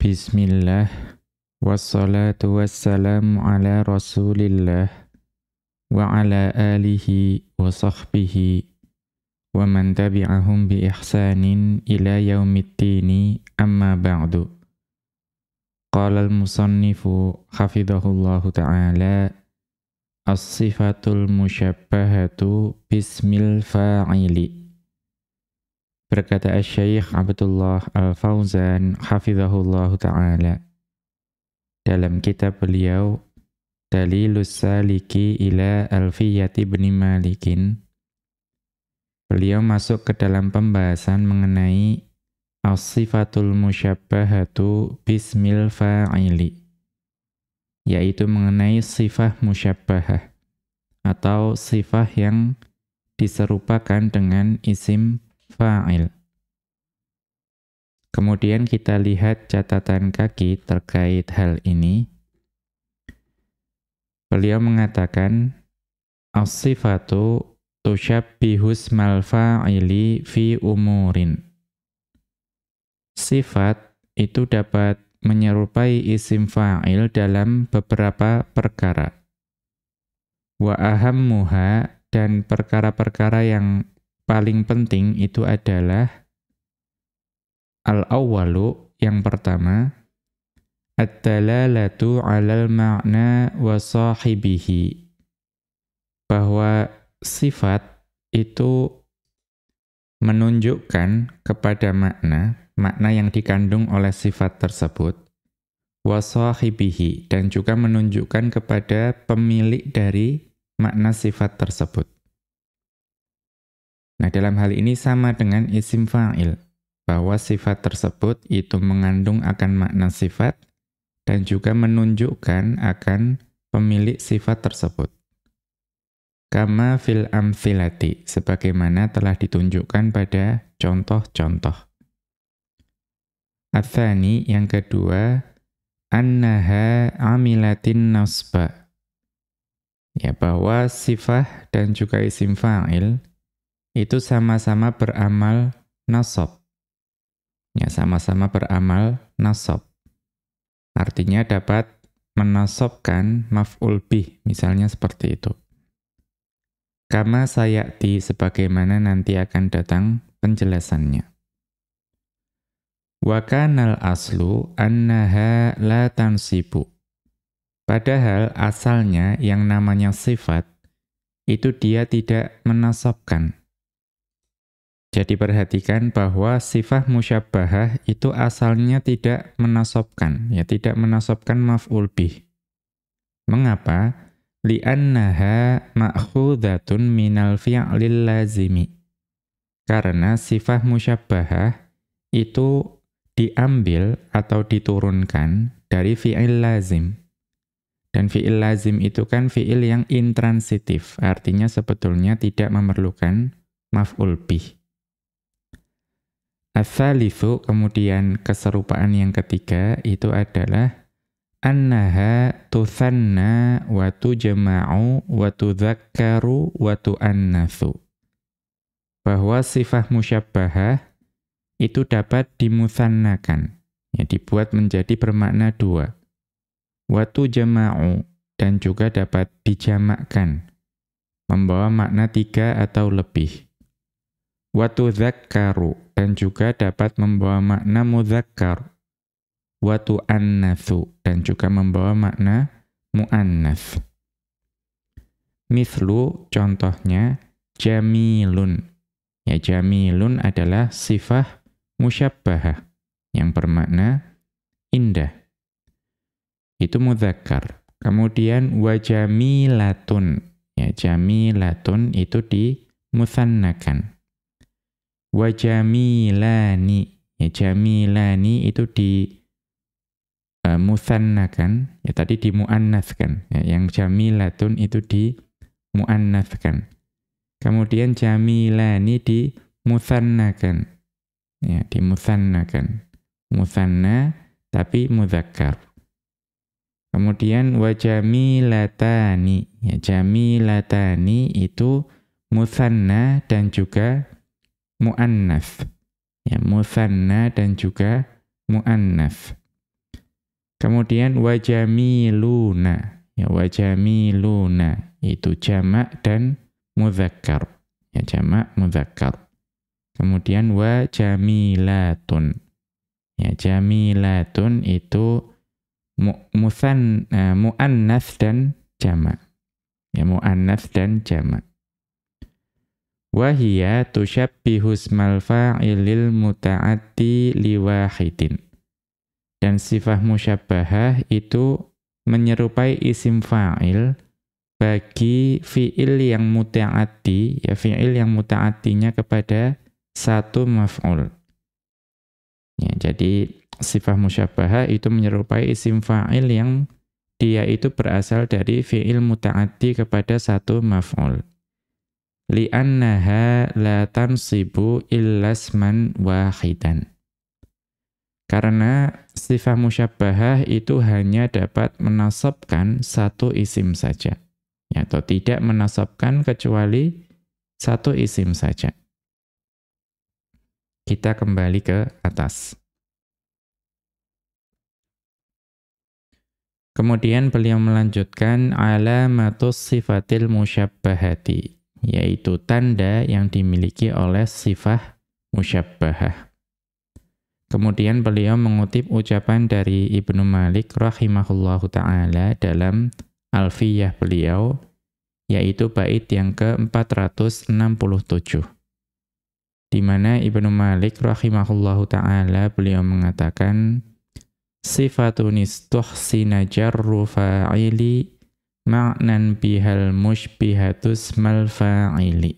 Bismillah Wassalatu wassalamu ala rasulillah Wa ala alihi wa sahbihi Wa man tabi'ahum bi ihsanin ila yaumiddini amma ba'du Qala al-musannifu hafidhahullahu ta'ala As-sifatul musyabbahatu bismil fa'ili Berkata Syekh Abdullah Al-Fauzan hafizahullah taala. Dalam kitab beliau Dalilus Saliki ila Alfiyati bin Malikin beliau masuk ke dalam pembahasan mengenai as-sifatul musyabbahatu bismil fa'ili yaitu mengenai sifat musyabbahah atau sifat yang diserupakan dengan isim fa'il. Kemudian kita lihat catatan kaki terkait hal ini. Beliau mengatakan, As-sifatu tusyabbihus mal fa'ili fi umurin. Sifat itu dapat menyerupai isim fa'il dalam beberapa perkara. Wa ahammuha dan perkara-perkara yang paling penting itu adalah al-awwalu yang pertama at-dalalatu 'alal ma'na wa sahibihi bahwa sifat itu menunjukkan kepada makna makna yang dikandung oleh sifat tersebut wa sahibihi dan juga menunjukkan kepada pemilik dari makna sifat tersebut Nah, dalam hal ini sama dengan isim fa'il, bahwa sifat tersebut itu mengandung akan makna sifat dan juga menunjukkan akan pemilik sifat tersebut. Kama fil amthilati, sebagaimana telah ditunjukkan pada contoh-contoh. Athani, yang kedua, annaha amilatin nasba. Ya, bahwa sifat dan juga isim fa'il itu sama-sama beramal nasab. Ya, sama-sama beramal nasab. Artinya dapat menasobkan maf'ul bih, misalnya seperti itu. Kama sayati sebagaimana nanti akan datang penjelasannya. Wa kanal aslu annaha la tansibu. Padahal asalnya yang namanya sifat itu dia tidak menasabkan. Jadi perhatikan bahwa sifat musyabbahah itu asalnya tidak menasobkan, ya tidak menasobkan maf'ul bih. Mengapa? Li'annaha ma'khudatun minal fi'lil lazimi. Karena sifat musyabbahah itu diambil atau diturunkan dari fi'il lazim. Dan fi'il lazim itu kan fi'il yang intransitif, artinya sebetulnya tidak memerlukan maf'ul bih. Asalifu kemudian keserupaan yang ketiga itu adalah annaha tuthanna wa tujma'u wa tudzakkaru wa tuannatsu. Bahwa sifat musyabbahah itu dapat dimusannakan, ya dibuat menjadi bermakna dua. Wa tujma'u dan juga dapat dijamakkan, membawa makna tiga atau lebih. Wa tudzakkaru dan juga dapat membawa makna mudzakkar wa tuannatsu dan juga membawa makna muannats. Mislu contohnya jamilun. Ya jamilun adalah sifat musyabbahah yang bermakna indah. Itu mudzakkar. Kemudian wajamilatun. Ya jamilatun itu dimusannakan wa jamilani ya jamilani itu di uh, musannakan ya tadi di muannaskan. Ya, yang jamilatun itu di muannaskan. Kemudian jamilani di musannakan ya di musannakan musanna tapi muzakkar. Kemudian wa jamilatani ya jamilatani itu musanna dan juga mu'annas. Ya, musanna dan juga mu'annas. Kemudian wajamiluna. Ya, wajamiluna. Itu jamak dan mudzakkar. Ya, jamak mudzakkar. Kemudian wajamilatun. Ya, jamilatun itu mu, musan, muannas dan jamak. Ya, muannas dan jamak. Wahia tushabbihu ismal fa'ilil muta'atti liwahidin. Dan sifat musyabbahah itu menyerupai isim fa'il bagi fi'il yang muta'atti, ya fi'il yang muta'attinya kepada satu maf'ul. Ya, jadi sifat musyabbahah itu menyerupai isim fa'il yang dia itu berasal dari fi'il muta'atti kepada satu maf'ul li'annaha la tansibu illasman wahidan. Karena sifat musyabbahah itu hanya dapat menasabkan satu isim saja. Atau tidak menasabkan kecuali satu isim saja. Kita kembali ke atas. Kemudian beliau melanjutkan alamatus sifatil musyabbahati yaitu tanda yang dimiliki oleh sifah musyabbahah. Kemudian beliau mengutip ucapan dari Ibnu Malik rahimahullahu taala dalam Alfiyah beliau yaitu bait yang ke-467 di mana Ibnu Malik rahimahullahu taala beliau mengatakan sifatun istuhsina jarru fa'ili ma'nan bihal mushbihatus mal fa'ili.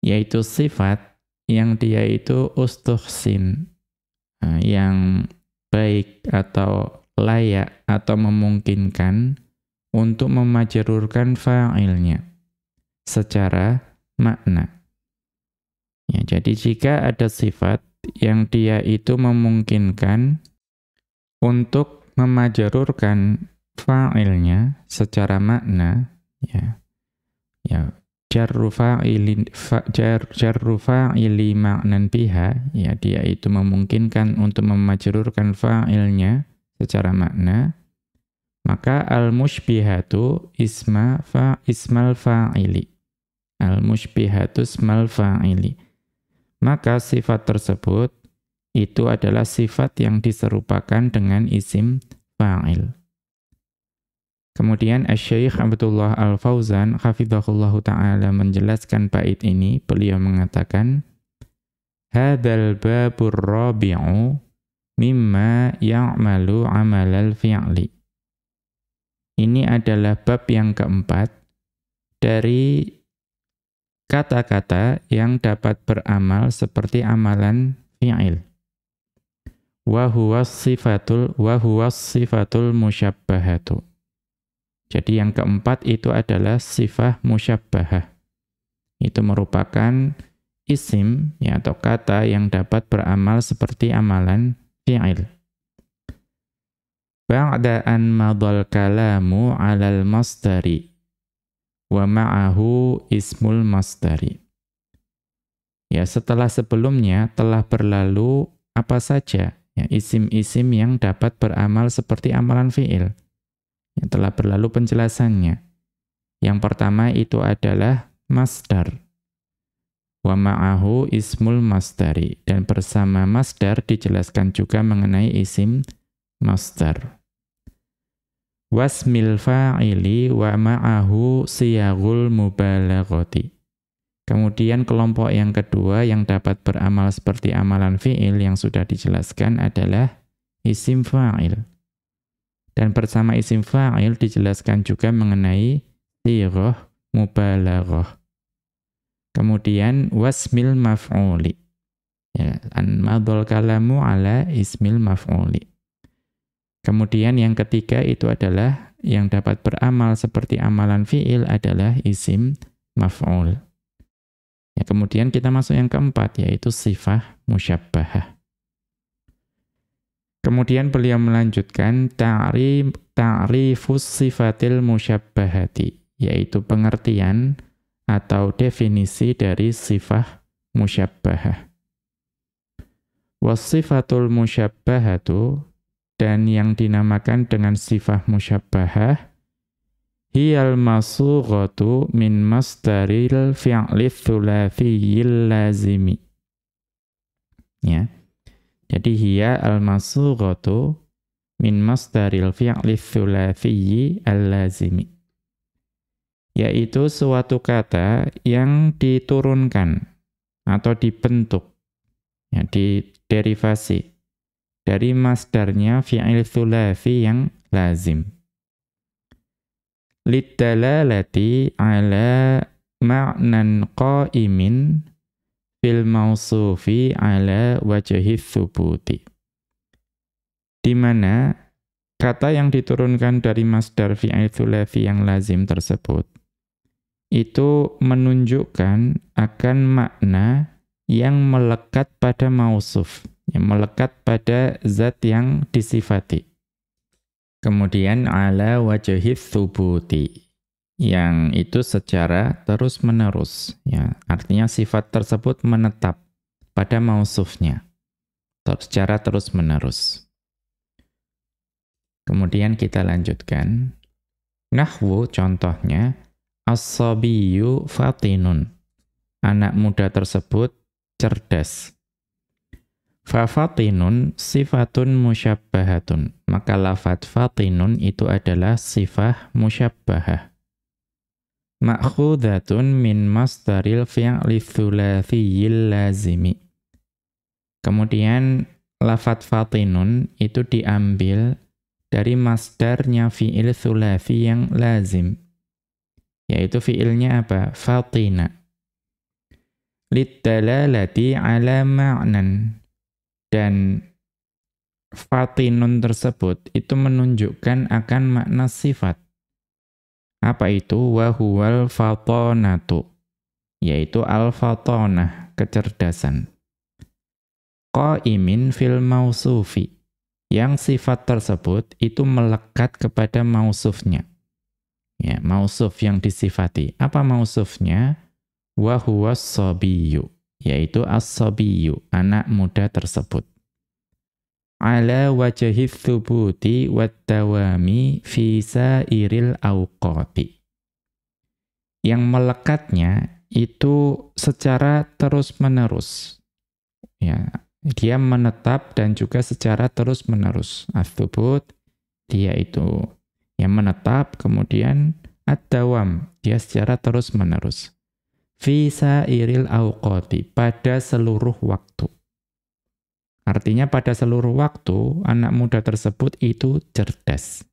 Yaitu sifat yang dia itu ustuhsin, yang baik atau layak atau memungkinkan untuk memajerurkan fa'ilnya secara makna. Ya, jadi jika ada sifat yang dia itu memungkinkan untuk memajarurkan fa'ilnya secara makna ya. Ya jarru fa'ilin fa, jar jarru fa'ili ma'nan biha ya dia itu memungkinkan untuk memajrurkan fa'ilnya secara makna. Maka al mushbihatu isma fa ismal fa'ili. Al mushbihatu ismal fa'ili. Maka sifat tersebut itu adalah sifat yang diserupakan dengan isim fa'il Kemudian Asy-Syaikh Abdullah Al-Fauzan hafizahullahu taala menjelaskan bait ini, beliau mengatakan Hadzal babur rabi'u mimma ya'malu 'amalal fi'li. Ini adalah bab yang keempat dari kata-kata yang dapat beramal seperti amalan fi'il. Wa huwa sifatul wa huwa sifatul musyabbahatu jadi yang keempat itu adalah sifah musyabbahah. Itu merupakan isim ya, atau kata yang dapat beramal seperti amalan fi'il. Ba'da an kalamu 'alal masdari wa ma'ahu ismul masdari. Ya, setelah sebelumnya telah berlalu apa saja ya isim-isim yang dapat beramal seperti amalan fi'il yang telah berlalu penjelasannya. Yang pertama itu adalah masdar. Wa ma'ahu ismul masdari. Dan bersama masdar dijelaskan juga mengenai isim masdar. Wasmil fa'ili wa ma'ahu siyagul mubalaghati. Kemudian kelompok yang kedua yang dapat beramal seperti amalan fi'il yang sudah dijelaskan adalah isim fa'il. Dan bersama isim fa'il dijelaskan juga mengenai sirah mubalaghah. Kemudian wasmil maf'uli. Ya, an kalamu ala ismil maf'uli. Kemudian yang ketiga itu adalah yang dapat beramal seperti amalan fi'il adalah isim maf'ul. Ya, kemudian kita masuk yang keempat yaitu sifah musyabbahah. Kemudian beliau melanjutkan ta'rif ta'rifus sifatil musyabbahati yaitu pengertian atau definisi dari sifah musyabbahah. Wasifatul musyabbahatu dan yang dinamakan dengan sifat musyabbahah hiyal masughatu min masdaril fi'li thulathiyil lazimi. Ya. Jadi hiya al masughatu min masdaril fi'li thulathiyyi al-lazimi. Yaitu suatu kata yang diturunkan atau dibentuk ya, di derivasi dari masdarnya fi'il thulathi yang lazim litalalati ala ma'nan qa'imin fil mausufi ala wajhi thubuti. Di mana kata yang diturunkan dari masdar fi'il thulathi yang lazim tersebut itu menunjukkan akan makna yang melekat pada mausuf, yang melekat pada zat yang disifati. Kemudian ala wajahith thubuti yang itu secara terus-menerus ya. Artinya sifat tersebut menetap pada mausufnya secara terus-menerus. Kemudian kita lanjutkan. Nahwu contohnya as-sabiyyu fatinun. Anak muda tersebut cerdas. Fafatinun sifatun musyabbahatun. Maka lafat fatinun itu adalah sifat musyabbahah. Ma'khudatun min masdaril fi'li thulathiyil lazimi. Kemudian lafat fatinun itu diambil dari masdarnya fi'il thulathi yang lazim. Yaitu fi'ilnya apa? Fatina. Littalalati ala ma'nan dan fatinun tersebut itu menunjukkan akan makna sifat. Apa itu? Wahuwal fatonatu. Yaitu al-fatonah, kecerdasan. Qaimin fil mausufi. Yang sifat tersebut itu melekat kepada mausufnya. Ya, mausuf yang disifati. Apa mausufnya? Wahuwas sobiyu yaitu as-sabiyyu, anak muda tersebut. Ala wajhi thubuti wat-tawami fi sairil awqati. Yang melekatnya itu secara terus-menerus. Ya, dia menetap dan juga secara terus-menerus. As-thubut dia itu yang menetap kemudian ad-dawam dia secara terus-menerus Visa iril awqati, pada seluruh waktu. Artinya pada seluruh waktu, anak muda tersebut itu cerdas.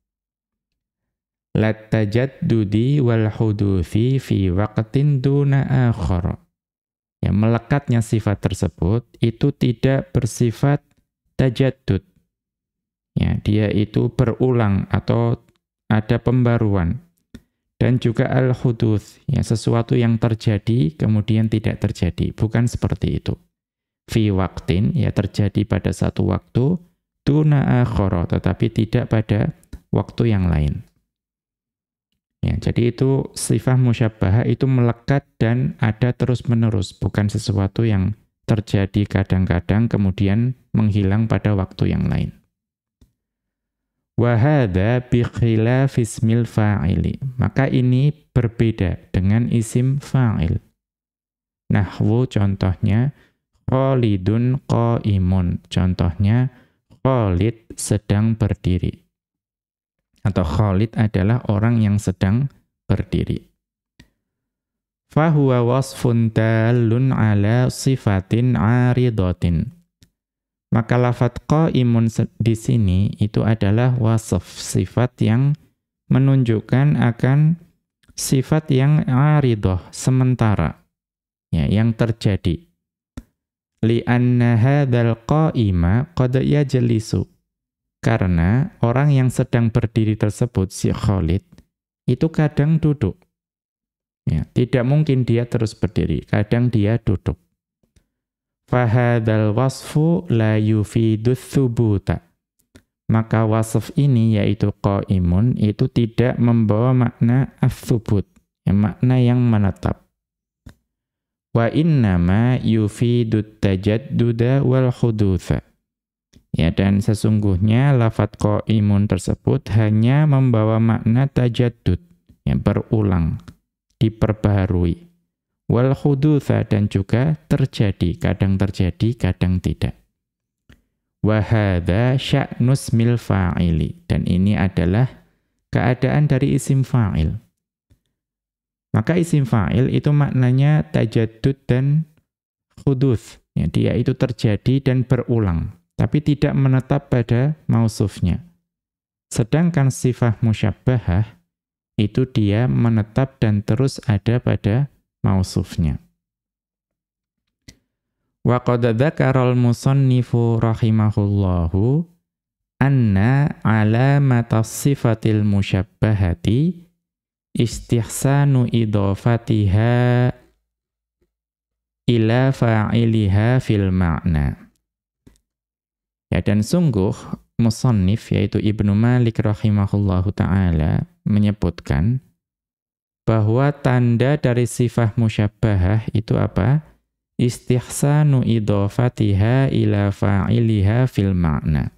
dudi wal huduthi fi waqtin duna akhar. Ya, melekatnya sifat tersebut itu tidak bersifat tajaddud. Ya, dia itu berulang atau ada pembaruan dan juga al-huduth, ya sesuatu yang terjadi kemudian tidak terjadi, bukan seperti itu. Fi waktin, ya terjadi pada satu waktu, tuna akhara, tetapi tidak pada waktu yang lain. Ya, jadi itu sifat musyabbahah itu melekat dan ada terus-menerus, bukan sesuatu yang terjadi kadang-kadang kemudian menghilang pada waktu yang lain. Wahada bikhilaf ismil fa'ili. Maka ini berbeda dengan isim fa'il. Nahwu contohnya, Khalidun qa'imun. Contohnya, Khalid sedang berdiri. Atau Khalid adalah orang yang sedang berdiri. Fahuwa wasfun dalun ala sifatin aridotin. Maka lafat qaimun di sini itu adalah wasaf, sifat yang menunjukkan akan sifat yang aridoh, sementara, ya, yang terjadi. Li'anna hadzal qaima qad yajlisu. Karena orang yang sedang berdiri tersebut, si Khalid, itu kadang duduk. Ya, tidak mungkin dia terus berdiri, kadang dia duduk fahadal wasfu la yufidu thubuta. Maka wasf ini yaitu qaimun itu tidak membawa makna athubut, ya, makna yang menetap. Wa innama yufidu tajadduda wal khudutha. Ya, dan sesungguhnya lafat imun tersebut hanya membawa makna tajadud, yang berulang, diperbaharui. Wal khudutha dan juga terjadi, kadang terjadi, kadang tidak. Wahada sya'nus mil fa'ili. Dan ini adalah keadaan dari isim fa'il. Maka isim fa'il itu maknanya tajadud dan khuduth. Ya, dia itu terjadi dan berulang tapi tidak menetap pada mausufnya. Sedangkan sifat musyabbahah itu dia menetap dan terus ada pada mausufnya. Wa qad dzakara musannifu rahimahullahu anna alamata sifatil musyabbahati istihsanu idhafatiha ila fa'iliha fil ma'na. Ya dan sungguh musannif yaitu Ibnu Malik rahimahullahu taala menyebutkan bahwa tanda dari sifat musyabbahah itu apa? Istihsanu idhafatiha ila fa'iliha fil ma'na.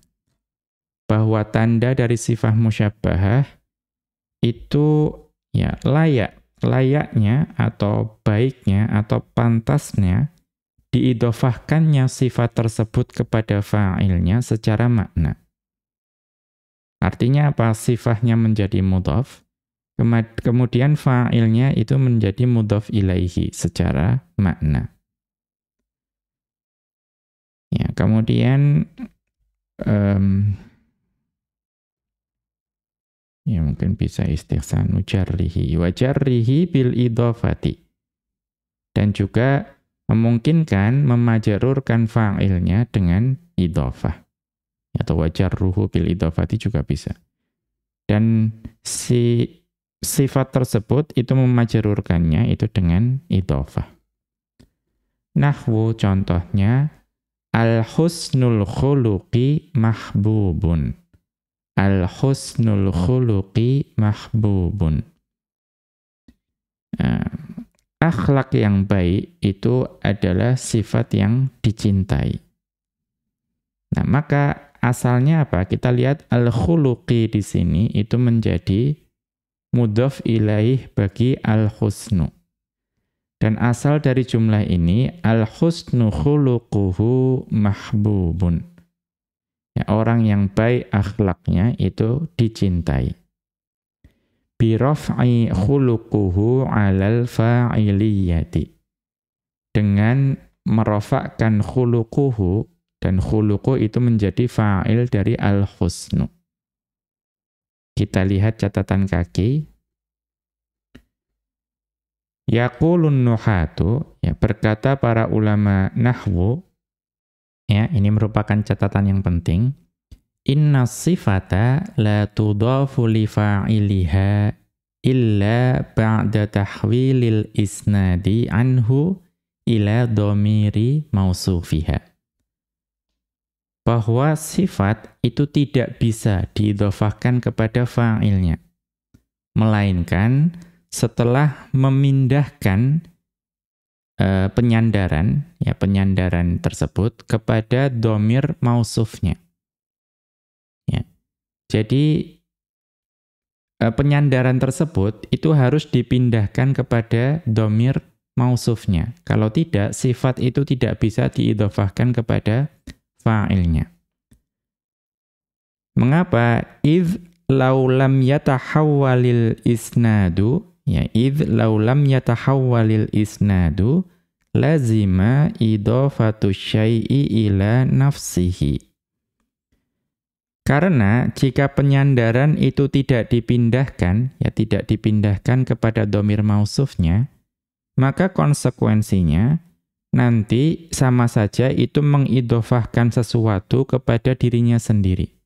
Bahwa tanda dari sifat musyabbahah itu ya layak, layaknya atau baiknya atau pantasnya diidofahkannya sifat tersebut kepada fa'ilnya secara makna. Artinya apa? Sifatnya menjadi mudhaf, kemudian fa'ilnya itu menjadi mudhaf ilaihi secara makna. Ya, kemudian um, ya mungkin bisa istihsanu jarrihi wa jarrihi bil idofati. Dan juga memungkinkan memajarurkan fa'ilnya dengan idofah. Atau wajar ruhu bil idofati juga bisa. Dan si sifat tersebut itu memajarurkannya itu dengan idofah. Nahwu contohnya, Al-husnul khuluqi mahbubun. Al-husnul khuluqi mahbubun. Nah, akhlak yang baik itu adalah sifat yang dicintai. Nah, maka asalnya apa? Kita lihat al-khuluqi di sini itu menjadi mudhaf ilaih bagi al-husnu. Dan asal dari jumlah ini al-husnu khuluquhu mahbubun. Ya, orang yang baik akhlaknya itu dicintai biraf'i khuluquhu 'alal fa'iliyati dengan merofakkan khuluquhu dan khuluqu itu menjadi fa'il dari al-husnu. Kita lihat catatan kaki. Yaqulun nuhatu, ya berkata para ulama nahwu, ya ini merupakan catatan yang penting. Inna sifata la tudafu li fa'iliha illa ba'da tahwilil isnadi anhu ila domiri mausufiha. Bahwa sifat itu tidak bisa diidofahkan kepada fa'ilnya. Melainkan setelah memindahkan uh, penyandaran, ya penyandaran tersebut kepada domir mausufnya. Jadi eh, penyandaran tersebut itu harus dipindahkan kepada domir mausufnya. Kalau tidak, sifat itu tidak bisa diidofahkan kepada fa'ilnya. Mengapa? Idh laulam yatahawwalil isnadu, ya idh laulam yatahawwalil isnadu, lazima idofatu syai'i ila nafsihi. Karena jika penyandaran itu tidak dipindahkan, ya tidak dipindahkan kepada domir mausufnya, maka konsekuensinya nanti sama saja itu mengidofahkan sesuatu kepada dirinya sendiri.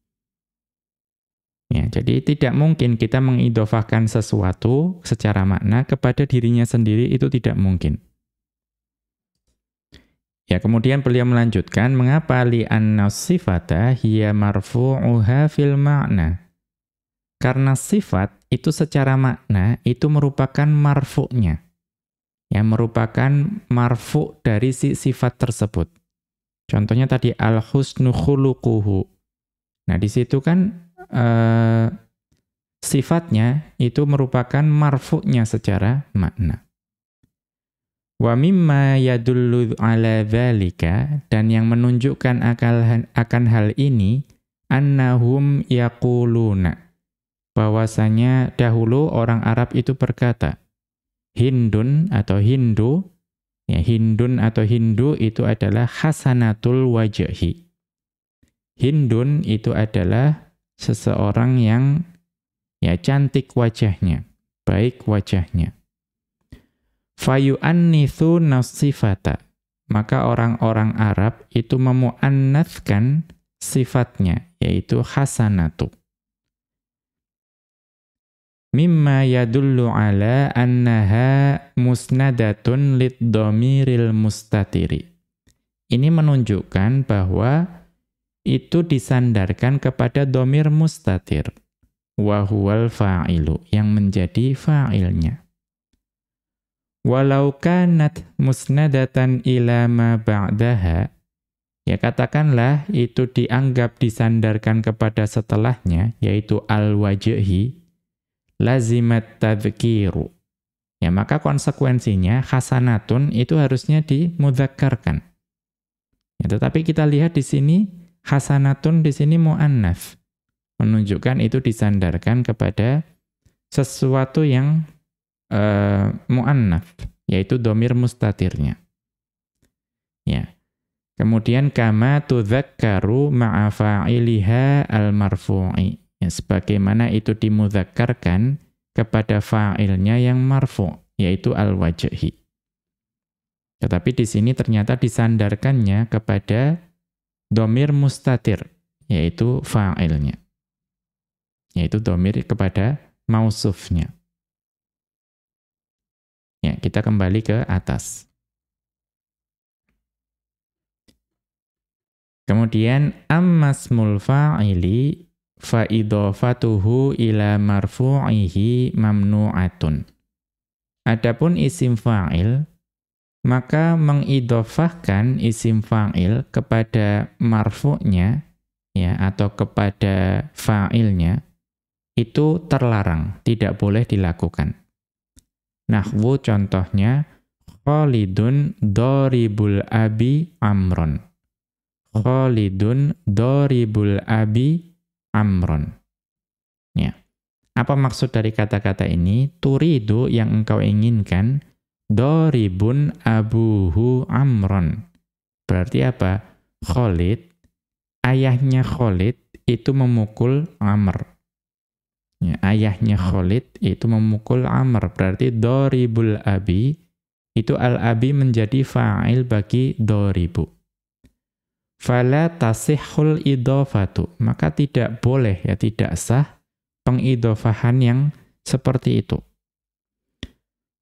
Ya, jadi tidak mungkin kita mengidofahkan sesuatu secara makna kepada dirinya sendiri itu tidak mungkin. Ya, kemudian beliau melanjutkan, mengapa li'anna sifata hiya marfu'uha fil ma'na? Karena sifat itu secara makna itu merupakan marfu'nya. Ya, merupakan marfu' dari si sifat tersebut. Contohnya tadi al-husnu khuluquhu. Nah, di situ kan uh, sifatnya itu merupakan marfu'nya secara makna. Wa mimma yadullu ala dhalika dan yang menunjukkan akal, akan hal ini annahum yaquluna bahwasanya dahulu orang Arab itu berkata Hindun atau Hindu ya Hindun atau Hindu itu adalah hasanatul wajhi Hindun itu adalah seseorang yang ya cantik wajahnya baik wajahnya. Fayu'annithu nasifata. Maka orang-orang Arab itu memuannatskan sifatnya yaitu hasanatu. Mimma yadullu ala annaha musnadatun lid dhamiril mustatiri. Ini menunjukkan bahwa itu disandarkan kepada domir mustatir. Wahuwal fa'ilu, yang menjadi fa'ilnya. Walau kanat musnadatan ila ma ba'daha, ya katakanlah itu dianggap disandarkan kepada setelahnya, yaitu al-wajhi, lazimat tadhkiru. Ya, maka konsekuensinya hasanatun itu harusnya dimudzakarkan. Ya, tetapi kita lihat di sini hasanatun di sini muannats. Menunjukkan itu disandarkan kepada sesuatu yang uh, muannats, yaitu domir mustatirnya. Ya. Kemudian kama tudzakkaru ma'a fa'iliha al-marfu'i. Ya, sebagaimana itu dimudzakarkan kepada fa'ilnya yang marfu, yaitu al-wajhi. Tetapi di sini ternyata disandarkannya kepada domir mustatir, yaitu fa'ilnya. Yaitu domir kepada mausufnya. Ya, kita kembali ke atas. Kemudian ammasmul fa'ili fa idhafatuhu ila marfu'ihi mamnu'atun. Adapun isim fa'il maka mengidhafahkan isim fa'il kepada marfu'nya ya atau kepada fa'ilnya itu terlarang, tidak boleh dilakukan. Nahwu contohnya Khalidun doribul abi amron. Khalidun doribul abi amron. Ya. Apa maksud dari kata-kata ini? Turidu yang engkau inginkan, doribun abuhu amron. Berarti apa? Khalid, ayahnya Khalid itu memukul Amr. Ya, ayahnya Khalid itu memukul Amr. Berarti doribul abi, itu al-abi menjadi fa'il bagi doribu fala tasihul idhofatu maka tidak boleh ya tidak sah pengidofahan yang seperti itu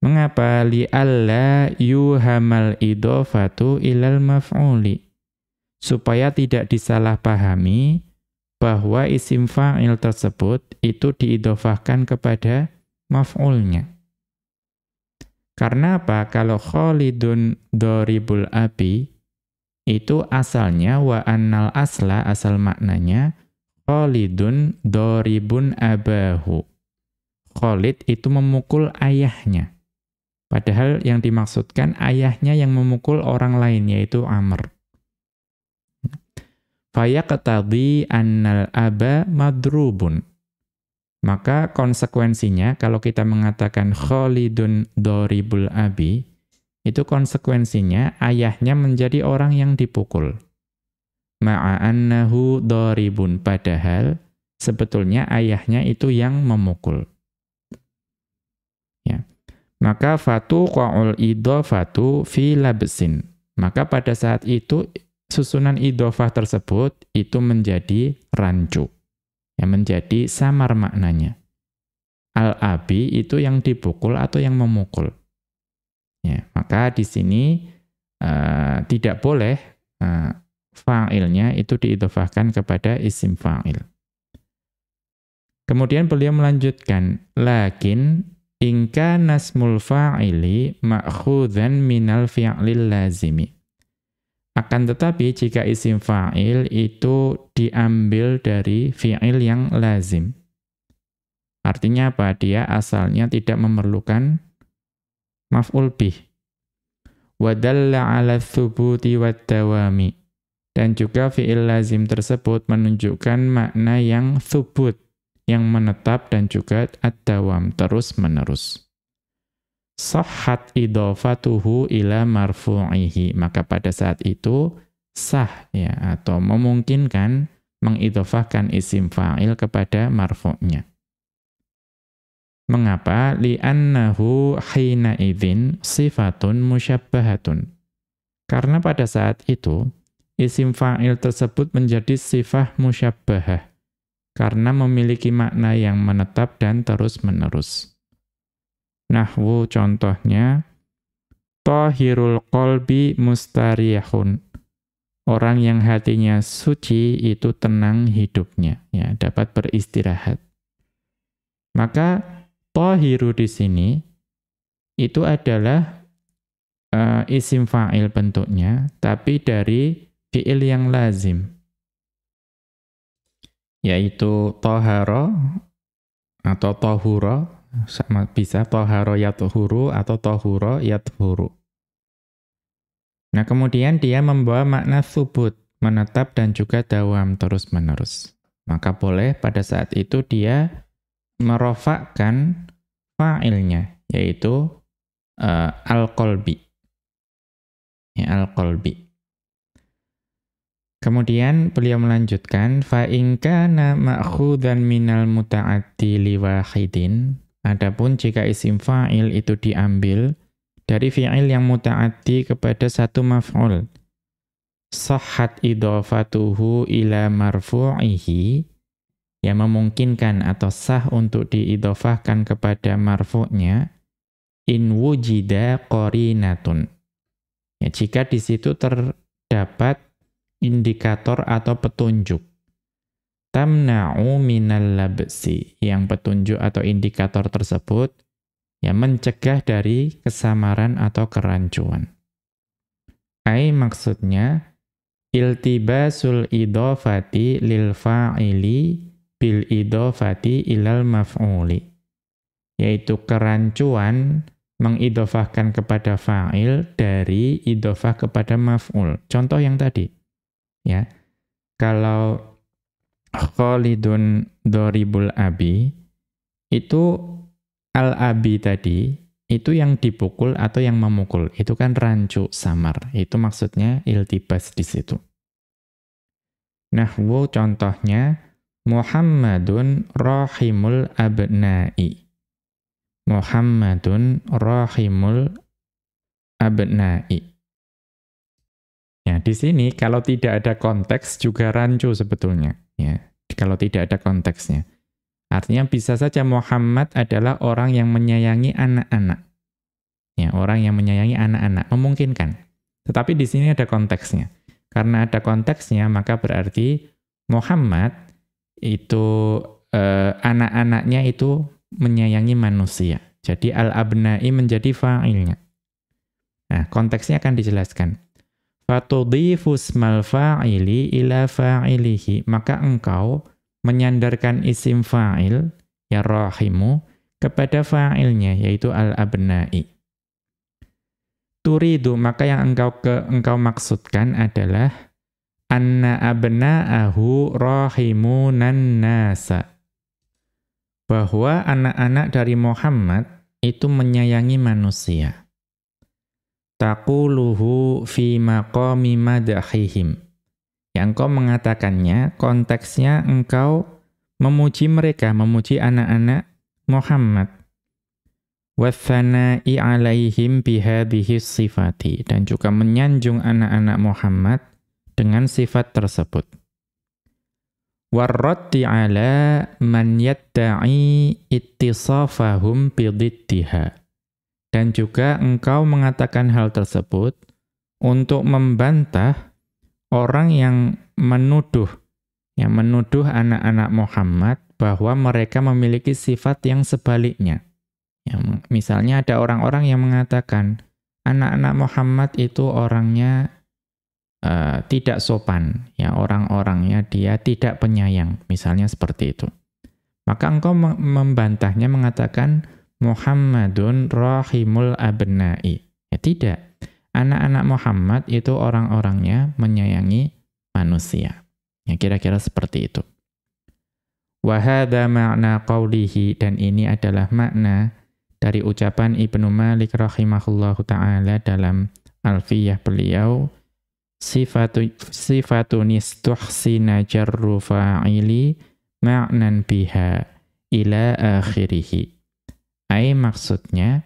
mengapa li alla yuhamal idhofatu ilal maf'uli supaya tidak disalahpahami bahwa isim fa'il tersebut itu diidofahkan kepada maf'ulnya karena apa kalau Khalidun doribul abi itu asalnya wa annal asla asal maknanya Khalidun doribun abahu. Khalid itu memukul ayahnya. Padahal yang dimaksudkan ayahnya yang memukul orang lain yaitu Amr. Fayaqtadi annal aba madrubun. Maka konsekuensinya kalau kita mengatakan Khalidun doribul abi, itu konsekuensinya ayahnya menjadi orang yang dipukul. Ma'annahu doribun, padahal sebetulnya ayahnya itu yang memukul. Maka fatu qa'ul idhafatu fi labsin. Maka pada saat itu susunan idhofah tersebut itu menjadi rancu. Yang menjadi samar maknanya. Al-abi itu yang dipukul atau yang memukul. Ya, maka di sini uh, tidak boleh uh, fa'ilnya itu diidofahkan kepada isim fa'il. Kemudian beliau melanjutkan, lakin ingka nasmul fa'ili ma'khudhan minal fi'lil lazimi. Akan tetapi jika isim fa'il itu diambil dari fi'il yang lazim. Artinya apa? Dia asalnya tidak memerlukan maf'ul bih. Wadalla ala thubuti wad-dawami. Dan juga fi'il lazim tersebut menunjukkan makna yang thubut, yang menetap dan juga ad-dawam, terus-menerus sahhat idhafatuhu ila marfu'ihi. Maka pada saat itu sah ya atau memungkinkan mengidhafahkan isim fa'il kepada marfu'nya. Mengapa? Li'annahu hina sifatun musyabbahatun. Karena pada saat itu isim fa'il tersebut menjadi sifat musyabbahah karena memiliki makna yang menetap dan terus-menerus. Nahwu contohnya, Tahirul kolbi mustariyahun. Orang yang hatinya suci itu tenang hidupnya, ya, dapat beristirahat. Maka tahiru di sini itu adalah uh, isim fa'il bentuknya, tapi dari fi'il yang lazim. Yaitu tahara atau tahura sama bisa toharo yatuhuru atau tohuro yathuru. Nah kemudian dia membawa makna subut, menetap dan juga dawam terus-menerus. Maka boleh pada saat itu dia merofakkan fa'ilnya, yaitu uh, al-kolbi. Ya, al-kolbi. Kemudian beliau melanjutkan fa in kana ma'khudan minal muta'addi liwahidin adapun jika isim fa'il itu diambil dari fi'il yang muta'addi kepada satu maf'ul sahhat idhofatuhu ila marfu'ihi yang memungkinkan atau sah untuk diidhofahkan kepada marfu'nya in wujida qarinatun. ya jika di situ terdapat indikator atau petunjuk tamna'u minal labsi yang petunjuk atau indikator tersebut yang mencegah dari kesamaran atau kerancuan. Ai maksudnya iltibasul idhafati lil fa'ili bil idhafati ilal maf'uli yaitu kerancuan mengidhafahkan kepada fa'il dari idhafah kepada maf'ul. Contoh yang tadi. Ya. Kalau Khalidun doribul abi, itu al-abi tadi, itu yang dipukul atau yang memukul. Itu kan rancu samar. Itu maksudnya iltibas di situ. Nahwu contohnya, Muhammadun rahimul abna'i. Muhammadun rahimul abna'i. Ya, di sini kalau tidak ada konteks juga rancu sebetulnya ya kalau tidak ada konteksnya. Artinya bisa saja Muhammad adalah orang yang menyayangi anak-anak. Ya, orang yang menyayangi anak-anak memungkinkan. Tetapi di sini ada konteksnya. Karena ada konteksnya, maka berarti Muhammad itu eh, anak-anaknya itu menyayangi manusia. Jadi al-abna'i menjadi fa'ilnya. Nah, konteksnya akan dijelaskan. Fatudhifu ismal fa'ili ila fa'ilihi. Maka engkau menyandarkan isim fa'il, ya rahimu, kepada fa'ilnya, yaitu al-abna'i. Turidu, maka yang engkau ke, engkau maksudkan adalah anna abna'ahu rahimunan nasa. Bahwa anak-anak dari Muhammad itu menyayangi manusia taquluhu fi maqami madahihim. Yang engkau mengatakannya, konteksnya engkau memuji mereka, memuji anak-anak Muhammad. Wathana'i alaihim bihadihi sifati. Dan juga menyanjung anak-anak Muhammad dengan sifat tersebut. Warraddi ala man yadda'i ittisafahum bididdiha dan juga engkau mengatakan hal tersebut untuk membantah orang yang menuduh yang menuduh anak-anak Muhammad bahwa mereka memiliki sifat yang sebaliknya. Yang misalnya ada orang-orang yang mengatakan anak-anak Muhammad itu orangnya uh, tidak sopan, ya orang-orangnya dia tidak penyayang, misalnya seperti itu. Maka engkau membantahnya mengatakan Muhammadun rahimul abna'i. Ya tidak. Anak-anak Muhammad itu orang-orangnya menyayangi manusia. Ya kira-kira seperti itu. Wahada makna qawlihi dan ini adalah makna dari ucapan Ibnu Malik rahimahullahu taala dalam Alfiyah beliau sifatu sifatu nistuhsina jarru fa'ili ma'nan biha ila akhirih. Ai maksudnya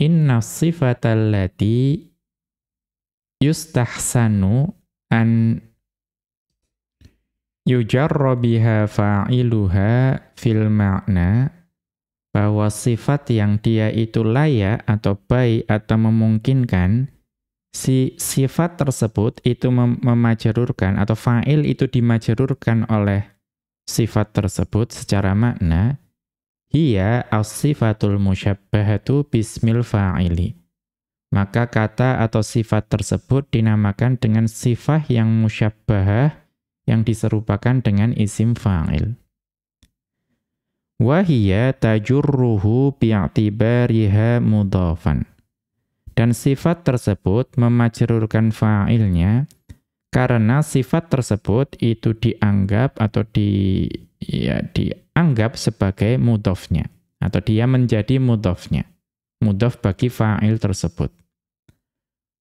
inna sifatal lati yustahsanu an yujarra biha fa'iluha fil ma'na bahwa sifat yang dia itu layak atau baik atau memungkinkan si sifat tersebut itu mem memajarurkan atau fa'il itu dimajarurkan oleh sifat tersebut secara makna hiya as-sifatul musyabbahatu bismil fa'ili maka kata atau sifat tersebut dinamakan dengan sifat yang musyabbahah yang diserupakan dengan isim fa'il Wahia tajurruhu bi'atibariha mudhafan. Dan sifat tersebut memajrurkan fa'ilnya karena sifat tersebut itu dianggap atau di ya dianggap sebagai mudhafnya atau dia menjadi mudhafnya. Mudhaf bagi fa'il tersebut.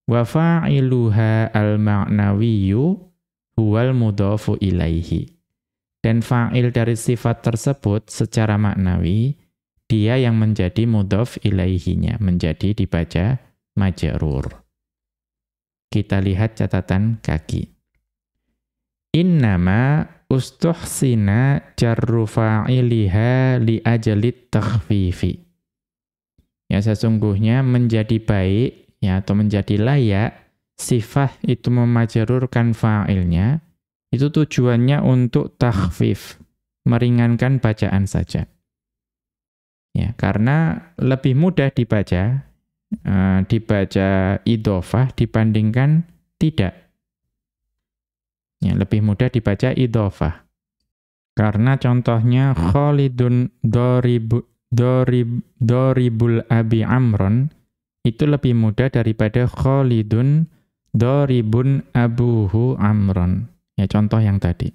Wa fa'iluha al-ma'nawiyyu huwal mudhafu ilaihi. Dan fa'il dari sifat tersebut secara maknawi, dia yang menjadi mudhof ilaihinya, menjadi dibaca majarur. Kita lihat catatan kaki. Innama ustuhsina jarru fa'iliha li ajalit takhfifi. Ya sesungguhnya menjadi baik ya atau menjadi layak sifat itu memajarurkan fa'ilnya itu tujuannya untuk takhfif, meringankan bacaan saja. Ya, karena lebih mudah dibaca, uh, dibaca idofah dibandingkan tidak. Lebih mudah dibaca idofah. Karena contohnya Khalidun dorib, dorib, doribul abi amron itu lebih mudah daripada Khalidun doribun abuhu amron. Ya contoh yang tadi.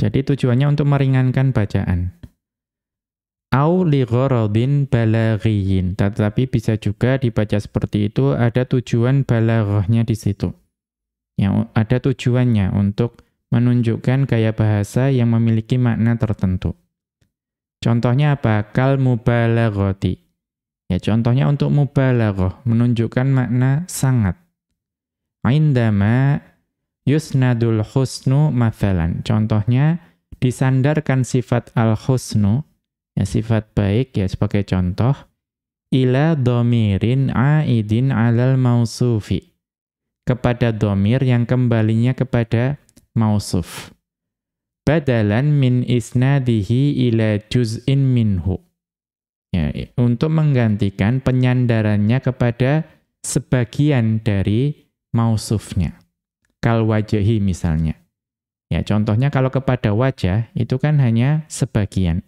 Jadi tujuannya untuk meringankan bacaan. Au li gharadin balaghiyin. Tetapi bisa juga dibaca seperti itu ada tujuan balaghahnya di situ. Ya, ada tujuannya untuk menunjukkan gaya bahasa yang memiliki makna tertentu. Contohnya apa? Kal mubalaghati. Ya, contohnya untuk mubalaghah, menunjukkan makna sangat. Indama yusnadul husnu mathalan. Contohnya, disandarkan sifat al-husnu, ya sifat baik ya sebagai contoh, ila domirin aidin alal mausufi. Kepada domir yang kembalinya kepada mausuf. Badalan min isnadihi ila juz'in minhu. Ya, untuk menggantikan penyandarannya kepada sebagian dari mausufnya kal wajahi misalnya. Ya, contohnya kalau kepada wajah itu kan hanya sebagian.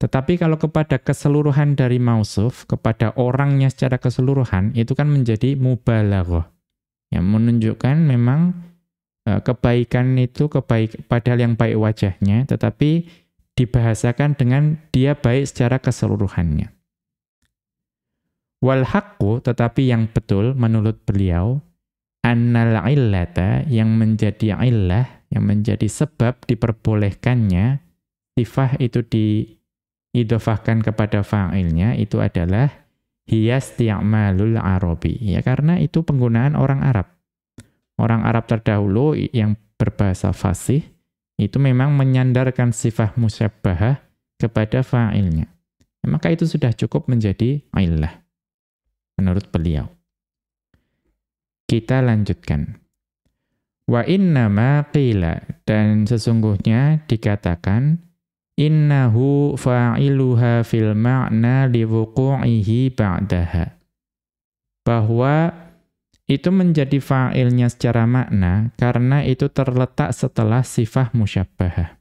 Tetapi kalau kepada keseluruhan dari mausuf, kepada orangnya secara keseluruhan, itu kan menjadi mubalaghah. Yang menunjukkan memang kebaikan itu kebaik padahal yang baik wajahnya, tetapi dibahasakan dengan dia baik secara keseluruhannya. Wal haqqu, tetapi yang betul menurut beliau, annal illata yang menjadi illah, yang menjadi sebab diperbolehkannya sifah itu diidofahkan kepada fa'ilnya itu adalah hiyas ti'malul arabi. Ya karena itu penggunaan orang Arab. Orang Arab terdahulu yang berbahasa fasih itu memang menyandarkan sifat musyabbahah kepada fa'ilnya. Maka itu sudah cukup menjadi illah menurut beliau. Kita lanjutkan. Wa innama qila dan sesungguhnya dikatakan innahu fa'iluha fil ma'na liwuqu'ihi ba'daha. Bahwa itu menjadi fa'ilnya secara makna karena itu terletak setelah sifah musyabbahah.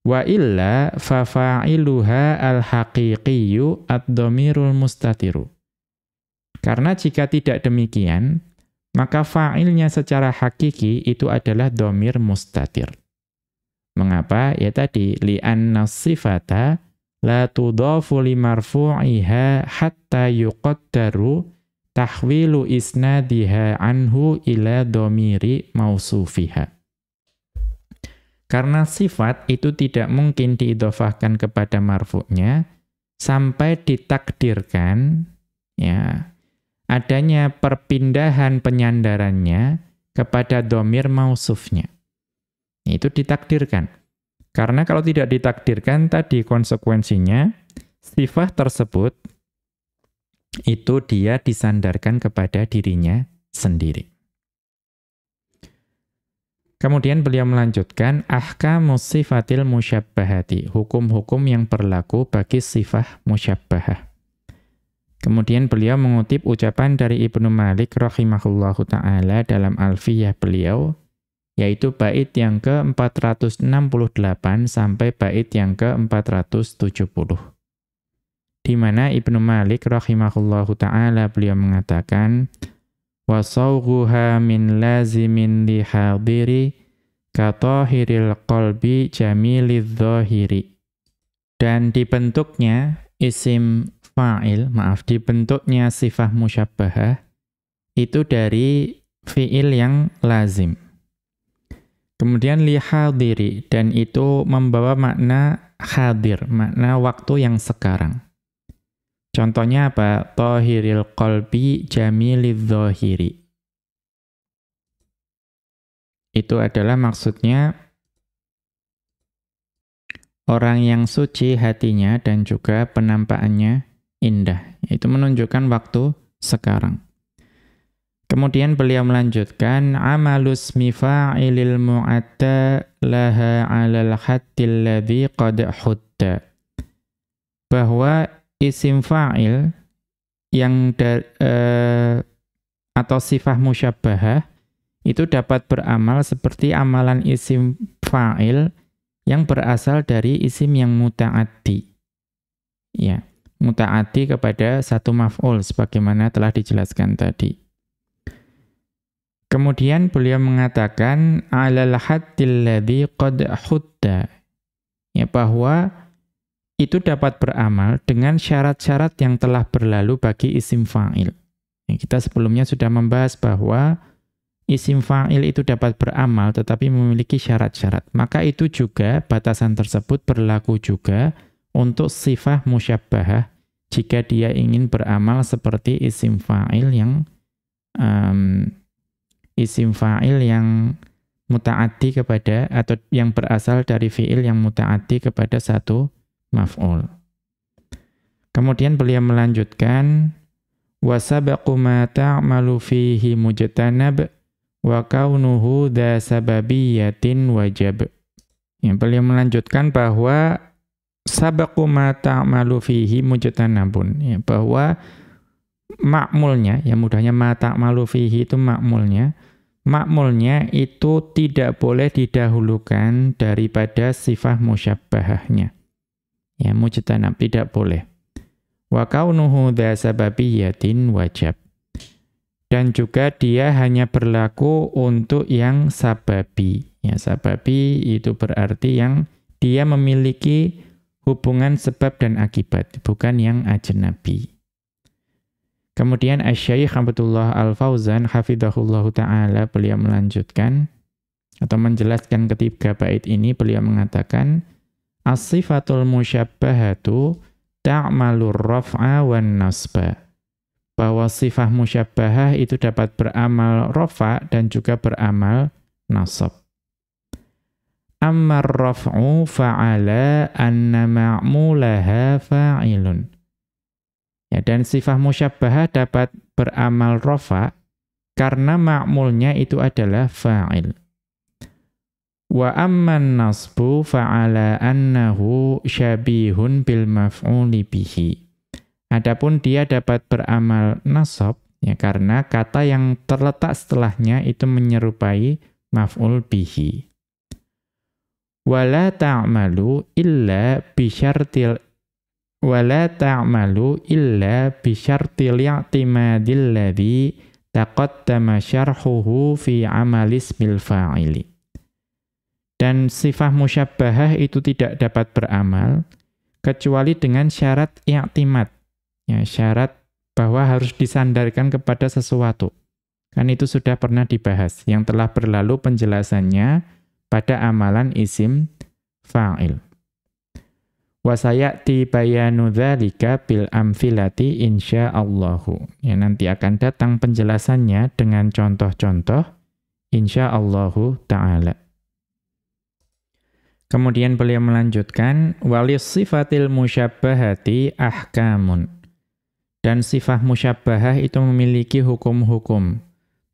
Wa illa fa fa'iluha al-haqiqiyyu ad-dhamirul mustatiru. Karena jika tidak demikian, maka fa'ilnya secara hakiki itu adalah dhamir mustatir. Mengapa? Ya tadi li'anna sifata la tudhafu limarfu'iha hatta yuqaddaru tahwilu isnadiha anhu ila domiri mausufiha. Karena sifat itu tidak mungkin diidofahkan kepada marfu'nya sampai ditakdirkan ya adanya perpindahan penyandarannya kepada domir mausufnya. Itu ditakdirkan. Karena kalau tidak ditakdirkan tadi konsekuensinya sifat tersebut itu dia disandarkan kepada dirinya sendiri. Kemudian beliau melanjutkan ahkamus sifatil musyabbahati, hukum-hukum yang berlaku bagi sifat musyabbahah. Kemudian beliau mengutip ucapan dari Ibnu Malik rahimahullahu taala dalam Alfiyah beliau yaitu bait yang ke-468 sampai bait yang ke-470 di mana Ibnu Malik rahimahullahu taala beliau mengatakan wasawguha min lazimin li hadiri katahiril qalbi jamilidh dhahiri. Dan dibentuknya isim fa'il maaf dibentuknya sifah musyabbahah itu dari fiil yang lazim. Kemudian li hadiri dan itu membawa makna hadir makna waktu yang sekarang Contohnya apa? Tohiril qalbi jamilidh dhahiri. Itu adalah maksudnya orang yang suci hatinya dan juga penampakannya indah. Itu menunjukkan waktu sekarang. Kemudian beliau melanjutkan amalus mifa'ilil mu'atta laha 'alal hattil ladzi qad hutta. Bahwa isim fa'il yang uh, atau sifat musyabbahah itu dapat beramal seperti amalan isim fa'il yang berasal dari isim yang muta'addi. Ya, muta'addi kepada satu maf'ul sebagaimana telah dijelaskan tadi. Kemudian beliau mengatakan alal haddil ladzi qad hudda. Ya bahwa itu dapat beramal dengan syarat-syarat yang telah berlalu bagi isim fa'il. Kita sebelumnya sudah membahas bahwa isim fa'il itu dapat beramal tetapi memiliki syarat-syarat. Maka itu juga batasan tersebut berlaku juga untuk sifat musyabbahah jika dia ingin beramal seperti isim fa'il yang um, isim fa'il yang muta'addi kepada atau yang berasal dari fi'il yang muta'addi kepada satu maf'ul. Kemudian beliau melanjutkan wasabaqu ma ta'malu fihi mujtanab wa kaunuhu dha sababiyatin wajab. Yang beliau melanjutkan bahwa sabaqu ma ta'malu fihi mujtanabun ya bahwa makmulnya ya mudahnya ma ta'malu fihi itu makmulnya makmulnya itu tidak boleh didahulukan daripada sifat musyabbahahnya Ya, mujtanab tidak boleh. Wa kaunuhu sababiyatin wajab. Dan juga dia hanya berlaku untuk yang sababi. Ya, sababi itu berarti yang dia memiliki hubungan sebab dan akibat, bukan yang ajnabi. Kemudian Asy-Syaikh Abdullah Al-Fauzan hafizahullah taala beliau melanjutkan atau menjelaskan ketiga bait ini beliau mengatakan As-sifatul musyabbahatu ta'malur raf'a wan nasba. Bahwa sifat musyabbahah itu dapat beramal rafa dan juga beramal nasab. Amma raf'u fa'ala anna ma'mulaha fa'ilun. Ya, dan sifat musyabbahah dapat beramal rafa karena ma'mulnya itu adalah fa'il. Wa amman nasbu fa'ala annahu syabihun bil maf'uli bihi. Adapun dia dapat beramal nasab, Ya, karena kata yang terletak setelahnya itu menyerupai maf'ul bihi. Wala ta'malu illa bisyartil wala ta'malu illa bisyartil i'timadil ladzi taqaddama syarhuhu fi amalis bil fa'ili. Dan sifat musyabbahah itu tidak dapat beramal kecuali dengan syarat i'timad. Ya, syarat bahwa harus disandarkan kepada sesuatu. Kan itu sudah pernah dibahas, yang telah berlalu penjelasannya pada amalan isim fa'il. Wasayati bayanu dzalika bil amfilati insyaallahu. Ya nanti akan datang penjelasannya dengan contoh-contoh insyaallahu taala. Kemudian beliau melanjutkan walis sifatil musyabbahati ahkamun. Dan sifat musyabbahah itu memiliki hukum-hukum.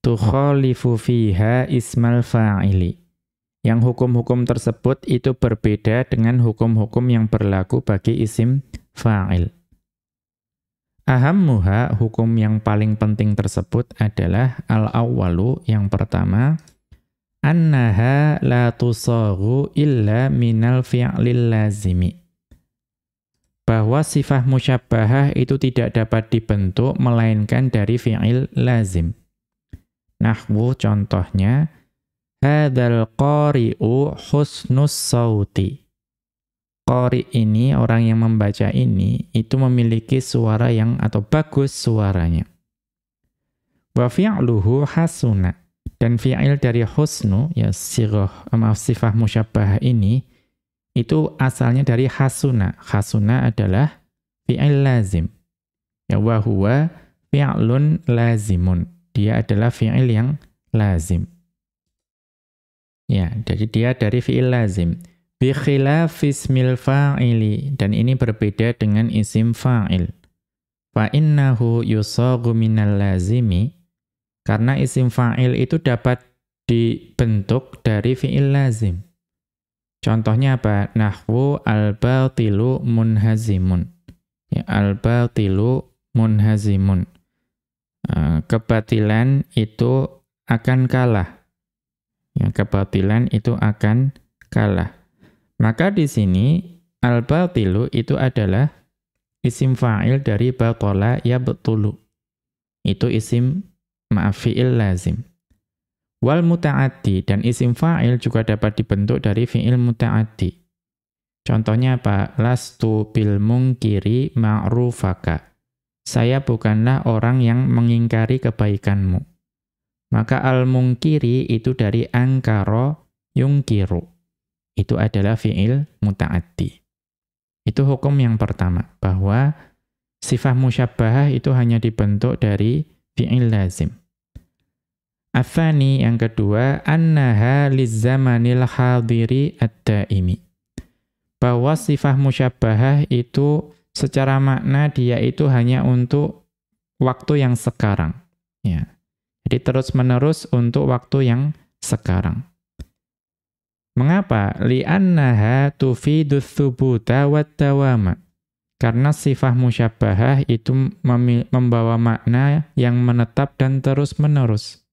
Tukhalifu fiha ismal fa'ili. Yang hukum-hukum tersebut itu berbeda dengan hukum-hukum yang berlaku bagi isim fa'il. Ahammuha, hukum yang paling penting tersebut adalah al-awwalu, yang pertama, annaha la tusaghu illa minal fi'lil lazimi bahwa sifat musyabbahah itu tidak dapat dibentuk melainkan dari fi'il lazim. Nahwu contohnya hadzal qari'u husnus sauti. Qari ini orang yang membaca ini itu memiliki suara yang atau bagus suaranya. Wa fi'luhu hasuna dan fi'il dari husnu ya sirah maaf sifat musyabbahah ini itu asalnya dari hasuna. Hasuna adalah fi'il lazim. Ya wa huwa fi'lun lazimun. Dia adalah fi'il yang lazim. Ya, jadi dia dari fi'il lazim. Bi khilaf ismil fa'ili dan ini berbeda dengan isim fa'il. Fa innahu yusagu minal lazimi karena isim fa'il itu dapat dibentuk dari fi'il lazim. Contohnya apa? Nahwu al-batilu munhazimun. Ya, al-batilu munhazimun. Uh, kebatilan itu akan kalah. Ya, kebatilan itu akan kalah. Maka di sini al-batilu itu adalah isim fa'il dari batala ya betulu. Itu isim maaf fi'il lazim. Wal muta'addi dan isim fa'il juga dapat dibentuk dari fi'il muta'addi. Contohnya apa? Lastu bil mungkiri ma'rufaka. Saya bukanlah orang yang mengingkari kebaikanmu. Maka al-mungkiri itu dari angkaro yungkiru. Itu adalah fi'il muta'addi. Itu hukum yang pertama, bahwa sifat musyabbahah itu hanya dibentuk dari fi'il lazim. Afani yang kedua, annaha lizzamanil hadiri ad-daimi. Bahwa sifat musyabbahah itu secara makna dia itu hanya untuk waktu yang sekarang. Ya. Jadi terus-menerus untuk waktu yang sekarang. Mengapa? Li'annaha tufidu thubuta wa dawama. Karena sifat musyabbahah itu membawa makna yang menetap dan terus-menerus.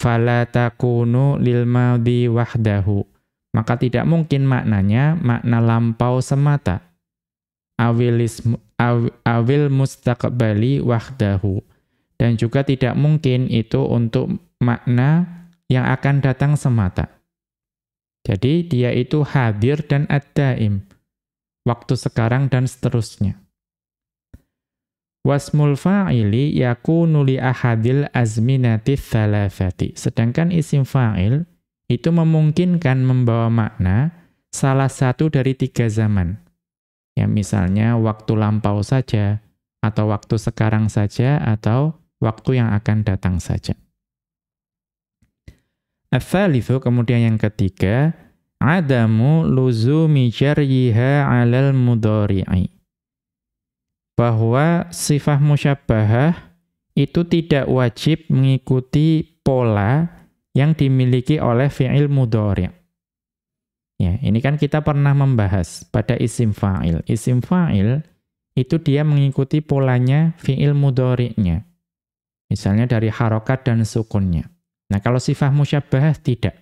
Fala takunu lil madhi wahdahu. Maka tidak mungkin maknanya makna lampau semata. Awilis awil mustaqbali wahdahu. Dan juga tidak mungkin itu untuk makna yang akan datang semata. Jadi dia itu hadir dan ad-daim waktu sekarang dan seterusnya Wasmul fa'ili yakunu li ahadil azminati thalathati. Sedangkan isim fa'il itu memungkinkan membawa makna salah satu dari tiga zaman. Ya misalnya waktu lampau saja, atau waktu sekarang saja, atau waktu yang akan datang saja. Athalithu kemudian yang ketiga, adamu luzumi jaryiha alal mudhari'i bahwa sifat musyabbahah itu tidak wajib mengikuti pola yang dimiliki oleh fi'il mudhari'. Ya, ini kan kita pernah membahas pada isim fa'il. Isim fa'il itu dia mengikuti polanya fi'il mudhari'nya. Misalnya dari harokat dan sukunnya. Nah kalau sifat musyabbah tidak.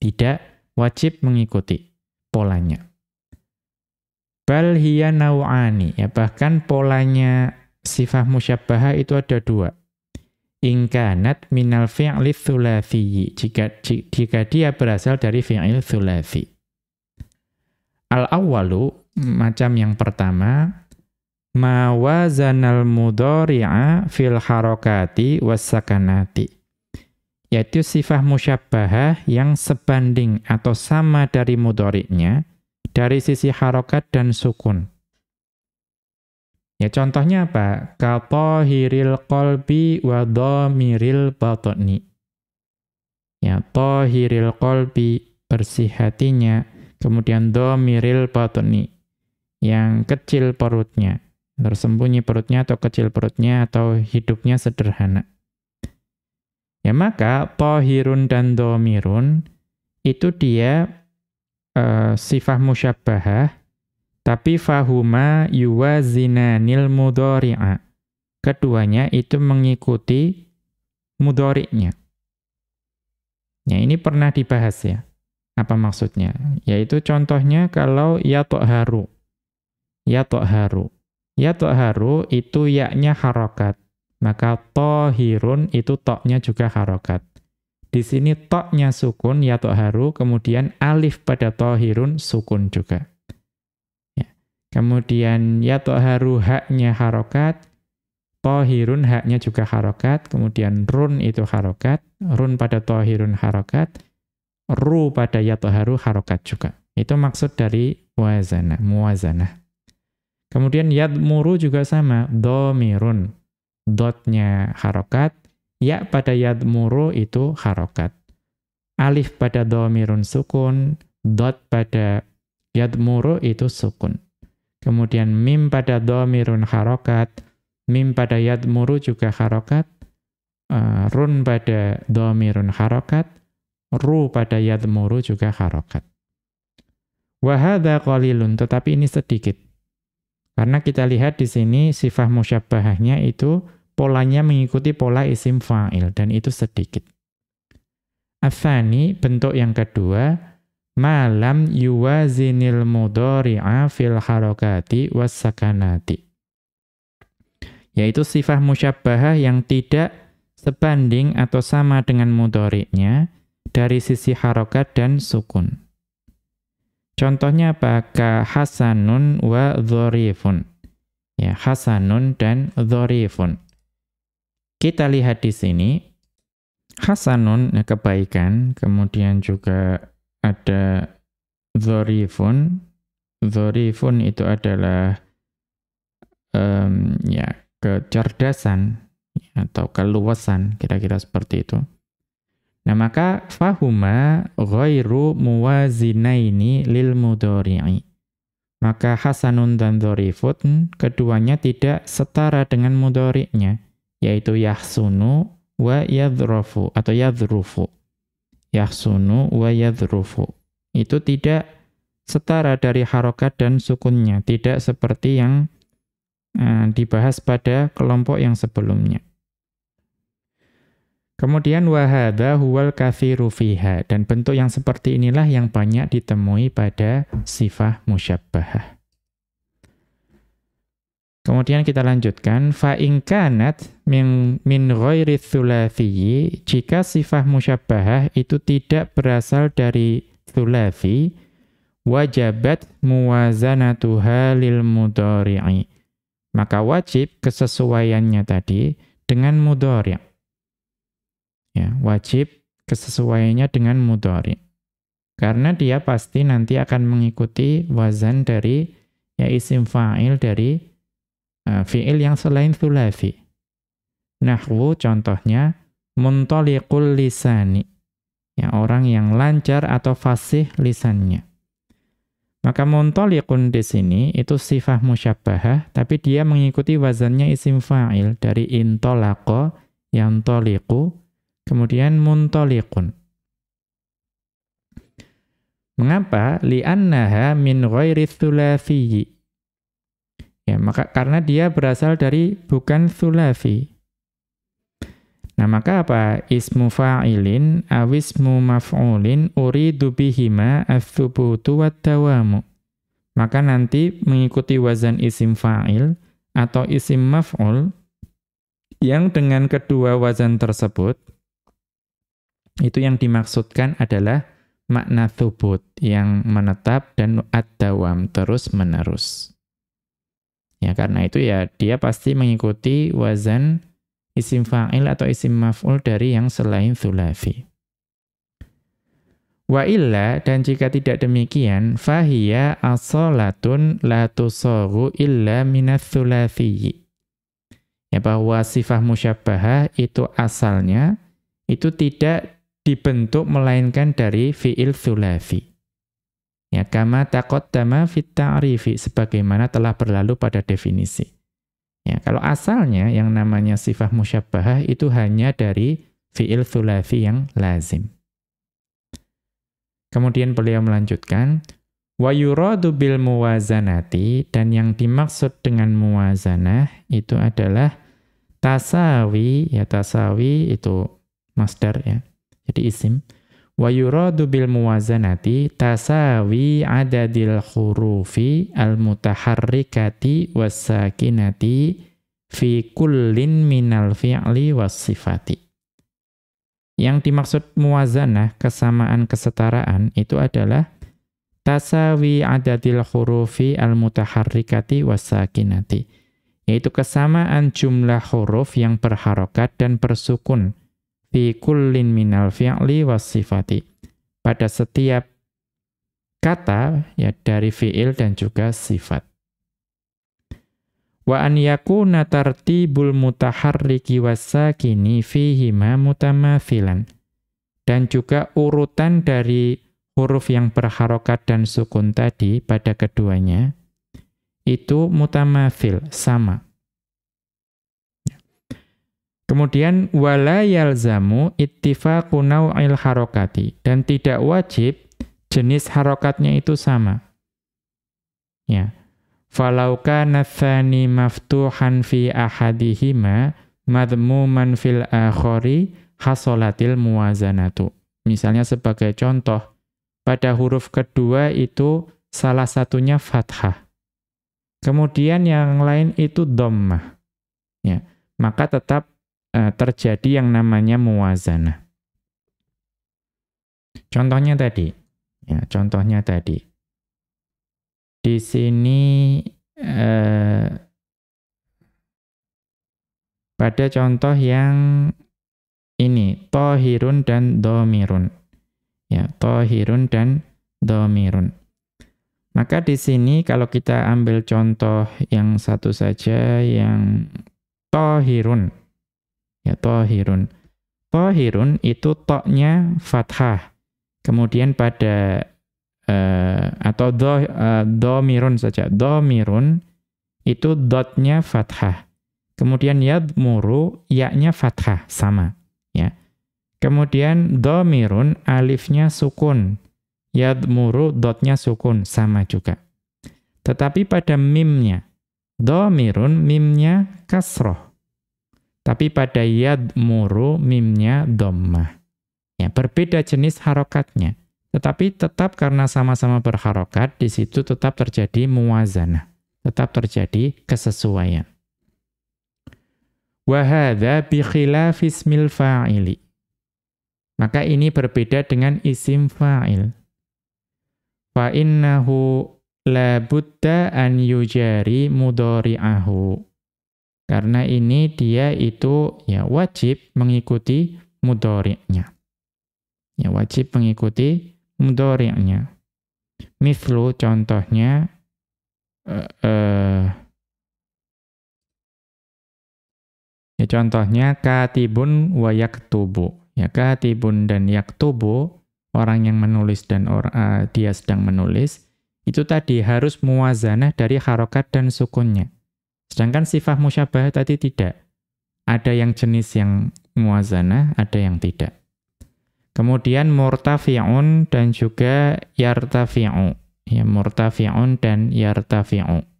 Tidak wajib mengikuti polanya. Bal hiya nau'ani. Ya, bahkan polanya sifat musyabbah itu ada dua. Ingkanat minal fi'li thulathiyyi. Jika, jika dia berasal dari fi'il thulathi. Al-awwalu, macam yang pertama, ma wazanal mudhari'a fil harakati wassakanati yaitu sifat musyabbahah yang sebanding atau sama dari mudhari'nya dari sisi harokat dan sukun. Ya contohnya apa? Katahiril qalbi wa dhamiril batni. Ya tahiril qalbi bersih hatinya, kemudian dhamiril batni yang kecil perutnya tersembunyi perutnya atau kecil perutnya atau hidupnya sederhana. Ya maka tohirun dan domirun itu dia uh, sifat musyabbahah tapi fahuma yuwazinanil mudhari'a. Keduanya itu mengikuti mudhari'nya. Ya ini pernah dibahas ya. Apa maksudnya? Yaitu contohnya kalau ya haru. Ya haru. Ya haru itu yaknya harokat. Maka tohirun itu toknya juga harokat. Di sini toknya sukun ya haru, kemudian alif pada tohirun sukun juga. Ya. Kemudian ya haru haknya harokat, tohirun haknya juga harokat, kemudian run itu harokat, run pada tohirun harokat, ru pada ya haru harokat juga. Itu maksud dari muazanah, muazanah. Kemudian yadmuru juga sama, domirun. Dotnya harokat, ya pada yadmuru itu harokat. Alif pada domirun sukun, dot pada yadmuru itu sukun. Kemudian mim pada domirun harokat, mim pada yadmuru juga harokat, uh, run pada domirun harokat, ru pada yadmuru juga harokat. Wahada qalilun, tetapi ini sedikit. Karena kita lihat di sini sifat musyabbahahnya itu polanya mengikuti pola isim fa'il dan itu sedikit. Athani, bentuk yang kedua, malam yuwazinil mudhari'a fil harokati wassakanati. Yaitu sifat musyabbahah yang tidak sebanding atau sama dengan mudhari'nya dari sisi harokat dan sukun. Contohnya apa? Hasanun wa dhorifun. Ya, hasanun dan dhorifun. Kita lihat di sini. Hasanun, ya, kebaikan. Kemudian juga ada dhorifun. Dhorifun itu adalah um, ya kecerdasan atau keluasan, kira-kira seperti itu. Nah, maka fahuma ghairu muwazinaini lil mudhari'i. Maka hasanun dan dhorifun keduanya tidak setara dengan mudhari'nya, yaitu yahsunu wa yadhrufu atau yadhrufu. Yahsunu wa yadhrufu. Itu tidak setara dari harokat dan sukunnya, tidak seperti yang uh, dibahas pada kelompok yang sebelumnya. Kemudian wahada huwal kathiru fiha. Dan bentuk yang seperti inilah yang banyak ditemui pada sifah musyabbahah. Kemudian kita lanjutkan. Fa in kanat min min ghairi jika sifah musyabbahah itu tidak berasal dari thulathi wajabat muwazanatuha lil mudhari'i. Maka wajib kesesuaiannya tadi dengan mudhari' Ya, wajib kesesuaiannya dengan mudhari. Karena dia pasti nanti akan mengikuti wazan dari ya isim fa'il dari uh, fi'il yang selain thulathi. Nahwu contohnya muntaliqul lisani. Ya, orang yang lancar atau fasih lisannya. Maka muntaliqun di sini itu sifat musyabbahah tapi dia mengikuti wazannya isim fa'il dari intolaqa yang toliqu Kemudian muntaliqun. Mengapa? Li'annaha min ghairi. Ya, maka karena dia berasal dari bukan thulathi. Nah, maka apa? Ismu fa'ilin awismu maf'ulin uridu bihima wat-dawamu. Maka nanti mengikuti wazan isim fa'il atau isim maf'ul yang dengan kedua wazan tersebut itu yang dimaksudkan adalah makna thubut yang menetap dan ad-dawam terus-menerus. Ya, karena itu ya dia pasti mengikuti wazan isim fa'il atau isim maf'ul dari yang selain thulafi. Wa illa, dan jika tidak demikian, fahiya asolatun la tusogu illa minat thulafiyi. Ya, bahwa sifah musyabbaha itu asalnya, itu tidak dibentuk melainkan dari fi'il thulafi. Ya, kama taqaddama fit ta'rifi, sebagaimana telah berlalu pada definisi. Ya, kalau asalnya yang namanya sifat musyabbahah itu hanya dari fi'il thulathi yang lazim. Kemudian beliau melanjutkan, wa yuradu bil muwazanati dan yang dimaksud dengan muwazanah itu adalah tasawi ya tasawi itu masdar ya. Jadi isim. Wa yuradu bil muwazanati tasawi adadil hurufi al mutaharrikati was sakinati fi kullin minal fi'li was sifati. Yang dimaksud muwazanah, kesamaan kesetaraan itu adalah tasawi adadil hurufi al mutaharrikati was sakinati. Yaitu kesamaan jumlah huruf yang berharokat dan bersukun fi kullin minal fi'li was sifati. Pada setiap kata ya dari fi'il dan juga sifat. Wa an yakuna tartibul mutaharriki wasakini fihi ma mutamathilan. Dan juga urutan dari huruf yang berharokat dan sukun tadi pada keduanya itu mutamathil, sama. Kemudian wala yalzamu ittifaqu naw'il harokati dan tidak wajib jenis harokatnya itu sama. Ya. Falau kana tsani maftuhan fi ahadihima madmuman fil akhari hasolatil muwazanatu. Misalnya sebagai contoh, pada huruf kedua itu salah satunya fathah. Kemudian yang lain itu dhammah. Ya, maka tetap uh, terjadi yang namanya muwazanah. Contohnya tadi, ya, contohnya tadi. Di sini uh, pada contoh yang ini tohirun dan domirun, ya tohirun dan domirun. Maka di sini kalau kita ambil contoh yang satu saja yang tohirun, Ya, tohirun. Tohirun itu toknya fathah. Kemudian pada uh, atau do, uh, domirun saja. Domirun itu dotnya fathah. Kemudian yadmuru, yaknya fathah, sama. Ya. Kemudian domirun, alifnya sukun. Yadmuru, dotnya sukun, sama juga. Tetapi pada mimnya, domirun, mimnya kasroh. Tapi pada yad muru mimnya dhammah. Ya, berbeda jenis harokatnya. Tetapi tetap karena sama-sama berharokat, di situ tetap terjadi muwazanah. Tetap terjadi kesesuaian. Wahada bi khilafismil fa'ili. Maka ini berbeda dengan isim fa'il. Fa innahu la budda an yujari mudhari'ahu. Karena ini dia itu ya wajib mengikuti mudhari'nya. Ya wajib mengikuti mudhari'nya. Mithlu contohnya uh, uh, ya contohnya katibun wa yaktubu. Ya katibun dan yaktubu orang yang menulis dan or, uh, dia sedang menulis itu tadi harus muwazanah dari harokat dan sukunnya. Sedangkan sifat musyabah tadi tidak. Ada yang jenis yang muazana, ada yang tidak. Kemudian murtafi'un dan juga yartafi'u. Ya, murtafi'un dan yartafi'u.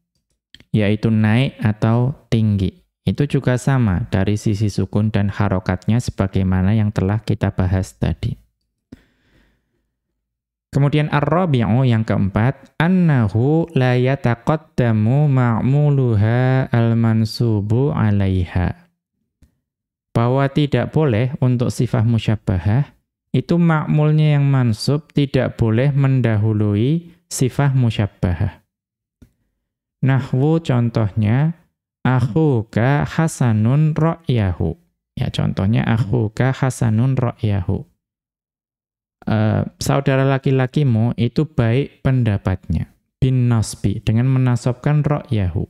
Yaitu naik atau tinggi. Itu juga sama dari sisi sukun dan harokatnya sebagaimana yang telah kita bahas tadi. Kemudian ar-rabi'u yang keempat, annahu la yataqaddamu ma'muluha al-mansubu 'alaiha. Bahwa tidak boleh untuk sifat musyabbahah itu makmulnya yang mansub tidak boleh mendahului sifat musyabbahah. Nahwu contohnya akhuka hasanun ra'yahu. Ya contohnya akhuka hasanun ra'yahu uh, saudara laki-lakimu itu baik pendapatnya. Bin nasbi dengan menasobkan ra'yahu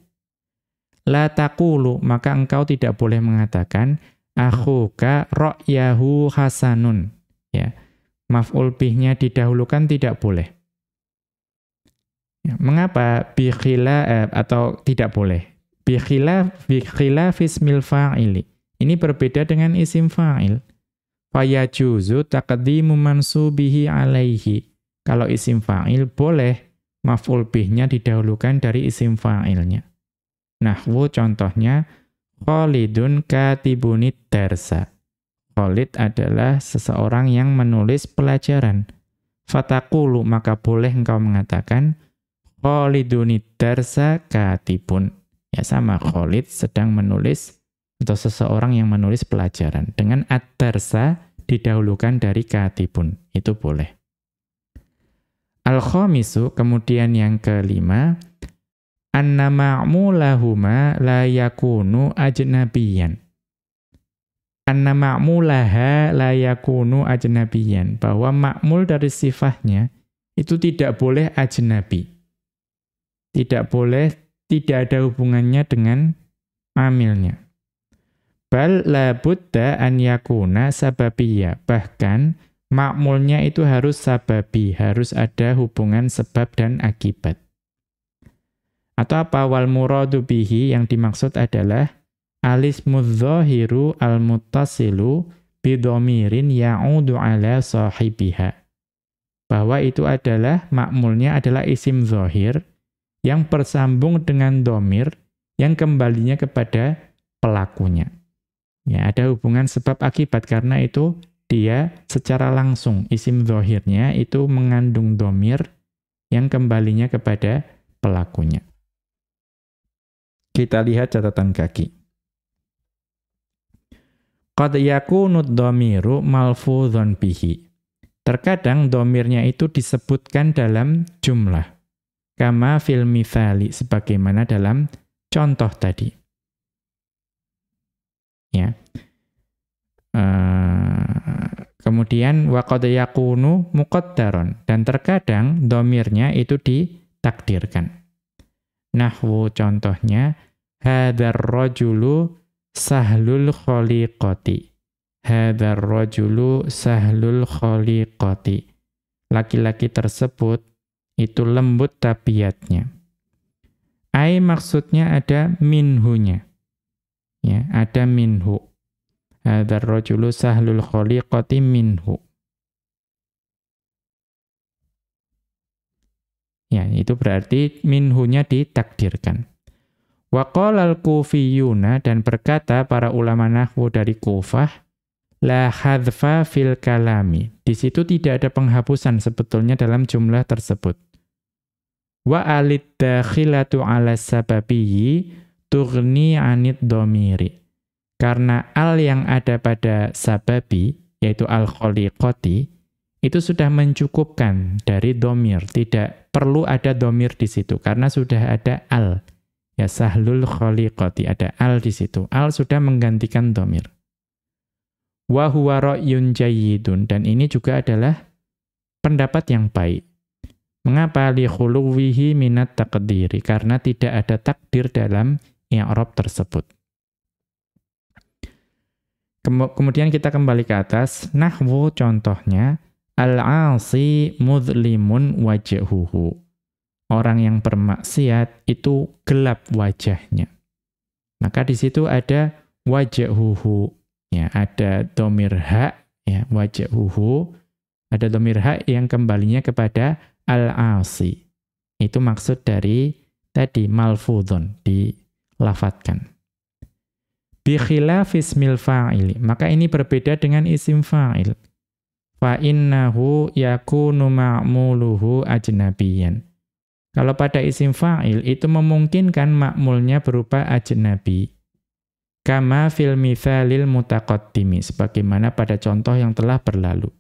la taqulu maka engkau tidak boleh mengatakan akhuka ra'yahu hasanun. Ya maf'ul bihnya didahulukan tidak boleh. Ya, mengapa? Bi khila eh, atau tidak boleh. Bi khila bi khila fismil fa'ili. Ini berbeda dengan isim fa'il fayajuzu taqdimu mansubihi alaihi. Kalau isim fa'il boleh maf'ul bihnya didahulukan dari isim fa'ilnya. Nahwu contohnya Khalidun katibunid darsa. Khalid adalah seseorang yang menulis pelajaran. Fatakulu maka boleh engkau mengatakan Khalidunid darsa katibun. Ya sama Khalid sedang menulis atau seseorang yang menulis pelajaran dengan ad-darsa didahulukan dari katibun. Itu boleh. Al-khamisu, kemudian yang kelima, anna ma'mulahuma la yakunu ajnabiyan. Anna ma'mulaha la yakunu ajnabiyan. Bahwa ma'mul dari sifatnya itu tidak boleh ajnabi. Tidak boleh, tidak ada hubungannya dengan amilnya. Bal la budda an yakuna sababiyya. Bahkan makmulnya itu harus sababi, harus ada hubungan sebab dan akibat. Atau apa wal muradu bihi yang dimaksud adalah alismu dzahiru al-muttasilu bidomirin ya'udu ala sahibiha. Bahwa itu adalah makmulnya adalah isim zahir yang bersambung dengan domir yang kembalinya kepada pelakunya. Ya, ada hubungan sebab akibat karena itu dia secara langsung isim zohirnya itu mengandung domir yang kembalinya kepada pelakunya. Kita lihat catatan kaki. Qad yakunud domiru malfudhon bihi. Terkadang domirnya itu disebutkan dalam jumlah. Kama fil mithali, sebagaimana dalam contoh tadi. Ya. Uh, kemudian waqad yakunu muqaddaron dan terkadang domirnya itu ditakdirkan. Nahwu contohnya hadzal rajulu sahlul khaliqati. Hadzal rajulu sahlul khaliqati. Laki-laki tersebut itu lembut tabiatnya. Ai maksudnya ada minhunya. Ya, ada minhu. Hadzal rajulu sahlul khaliqati minhu. Ya, itu berarti minhunya ditakdirkan. Wa qalal kufiyuna dan berkata para ulama nahwu dari Kufah la hadfa fil kalami. Di situ tidak ada penghapusan sebetulnya dalam jumlah tersebut. Wa alid dakhilatu ala sababiyyi tughni anid domiri. Karena al yang ada pada sababi, yaitu al-kholiqoti, itu sudah mencukupkan dari domir. Tidak perlu ada domir di situ, karena sudah ada al. Ya sahlul kholiqoti, ada al di situ. Al sudah menggantikan domir. Wa huwa ra'yun jayyidun, dan ini juga adalah pendapat yang baik. Mengapa li khuluwihi minat takdiri? Karena tidak ada takdir dalam i'rab tersebut. Kemudian kita kembali ke atas, nahwu contohnya al-'asi mudlimun wajhuhu. Orang yang bermaksiat itu gelap wajahnya. Maka di situ ada wajhuhu, ya, ada domir ha, ya, wajhuhu, ada domir ha yang kembalinya kepada al-'asi. Itu maksud dari tadi malfudhun di lafatkan. Bi khilafis mil fa'ili. Maka ini berbeda dengan isim fa'il. Fa innahu yakunu ma'muluhu ajnabiyan. Kalau pada isim fa'il itu memungkinkan makmulnya berupa ajnabi. Kama fil mithalil mutaqaddimi sebagaimana pada contoh yang telah berlalu.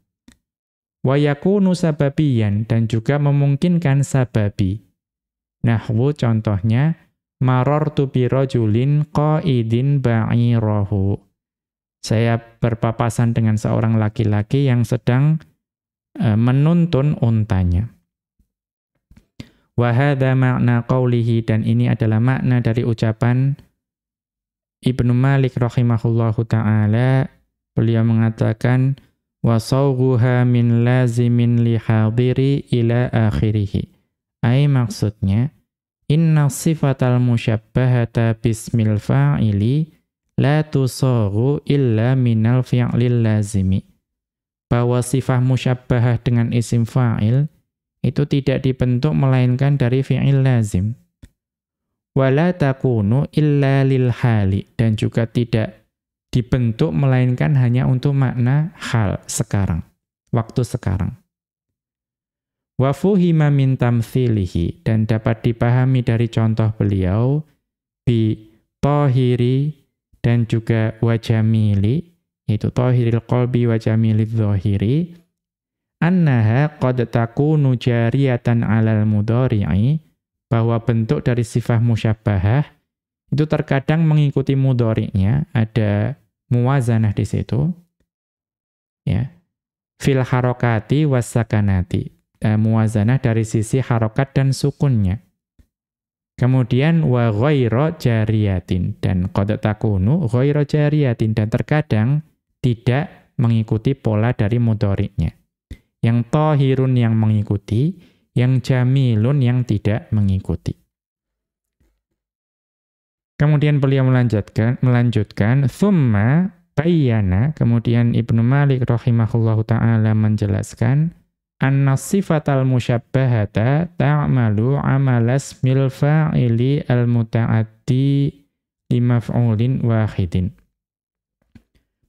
Wa yakunu sababiyan dan juga memungkinkan sababi. Nahwu contohnya marartu bi rajulin qaidin ba'irahu. Saya berpapasan dengan seorang laki-laki yang sedang uh, menuntun untanya. Wa ma'na qawlihi dan ini adalah makna dari ucapan Ibnu Malik rahimahullahu taala beliau mengatakan wasawguha min lazimin li hadiri ila akhirih. Ai maksudnya inna sifatal musyabbahata bismil fa'ili la tusagu illa minal fi'lil lazimi. Bahwa sifat musyabbahah dengan isim fa'il itu tidak dibentuk melainkan dari fi'il lazim wala takunu illa lil hali dan juga tidak dibentuk melainkan hanya untuk makna hal sekarang, waktu sekarang. Wa fuhima min tamthilihi dan dapat dipahami dari contoh beliau bi tahiri dan juga wajamili itu tahiril qalbi wajamilidz zahiri annaha qad takunu jariyatan 'alal mudhari'i bahwa bentuk dari sifat musyabahah itu terkadang mengikuti mudhari'nya, ada muwazanah di situ. Ya. Fil harokati wasakanati. E, muwazanah dari sisi harokat dan sukunnya. Kemudian wa ghairu jariyatin dan qad takunu ghairu jariyatin dan terkadang tidak mengikuti pola dari mudhari'nya. Yang tohirun yang mengikuti, yang jamilun yang tidak mengikuti. Kemudian beliau melanjutkan, melanjutkan, thumma bayyana, kemudian Ibnu Malik rahimahullahu taala menjelaskan, anna sifatal musyabbahata ta'malu amalas mil fa'ili al-muta'addi limaf'ulin wahidin.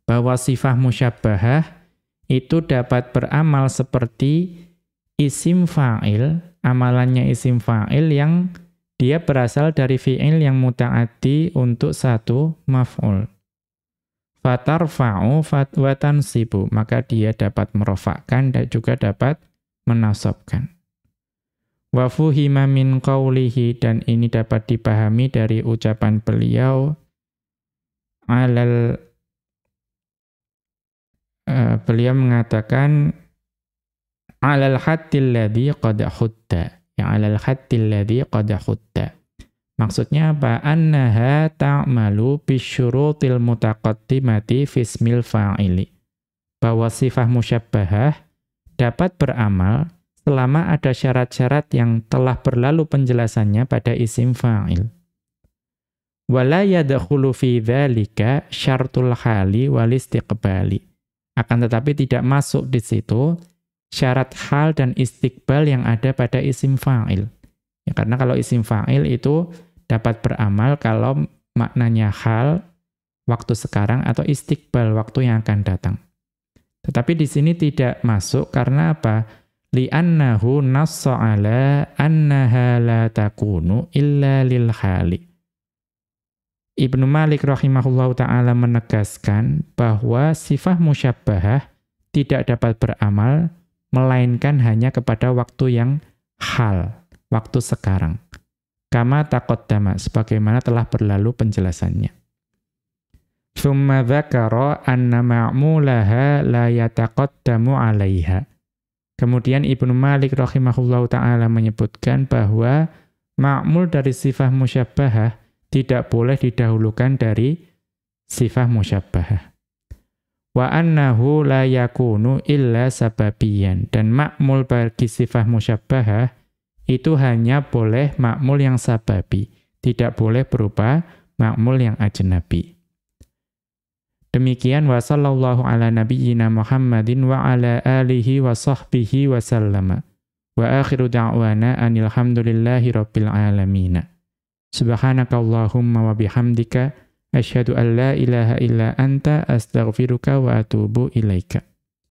Bahwa sifat musyabbahah itu dapat beramal seperti isim fa'il, amalannya isim fa'il yang dia berasal dari fi'il yang muta'ati untuk satu maf'ul. Fatarfa'u wa tansibu, maka dia dapat merofakkan dan juga dapat menasobkan. Wa fuhima min qawlihi, dan ini dapat dipahami dari ucapan beliau, alal, uh, beliau mengatakan, alal hattil ladhi qad hutta. Ya alal hattil ladhi qad hutta. Maksudnya apa? Annaha ta'malu bisyurutil mutaqaddimati fismil fa'ili. Bahwa sifat musyabbahah dapat beramal selama ada syarat-syarat yang telah berlalu penjelasannya pada isim fa'il. Wala yadkhulu fi dzalika syartul hali wal istiqbali. Akan tetapi tidak masuk di situ syarat hal dan istiqbal yang ada pada isim fa'il. Ya, karena kalau isim fa'il itu dapat beramal kalau maknanya hal, waktu sekarang, atau istiqbal, waktu yang akan datang. Tetapi di sini tidak masuk karena apa? Li'annahu nassa ala annaha la takunu illa lil hali. Ibnu Malik rahimahullahu ta'ala menegaskan bahwa sifat musyabbahah tidak dapat beramal melainkan hanya kepada waktu yang hal, waktu sekarang. Kama taqaddama, sebagaimana telah berlalu penjelasannya. Thumma dzakara anna ma'mulaha la yataqaddamu 'alaiha. Kemudian Ibnu Malik rahimahullahu taala menyebutkan bahwa ma'mul dari sifat musyabbahah tidak boleh didahulukan dari sifat musyabbahah wa annahu la yakunu illa sababiyan dan makmul bagi sifat musyabbahah itu hanya boleh makmul yang sababi tidak boleh berupa makmul yang ajnabi. Demikian wa sallallahu ala nabiyyina Muhammadin wa ala alihi wa sahbihi wa sallama. Wa akhiru da'wana anil hamdulillahi rabbil alamin subhanakallahumma wa bihamdika Asyhadu an la ilaha illa anta astaghfiruka wa atubu ilaika.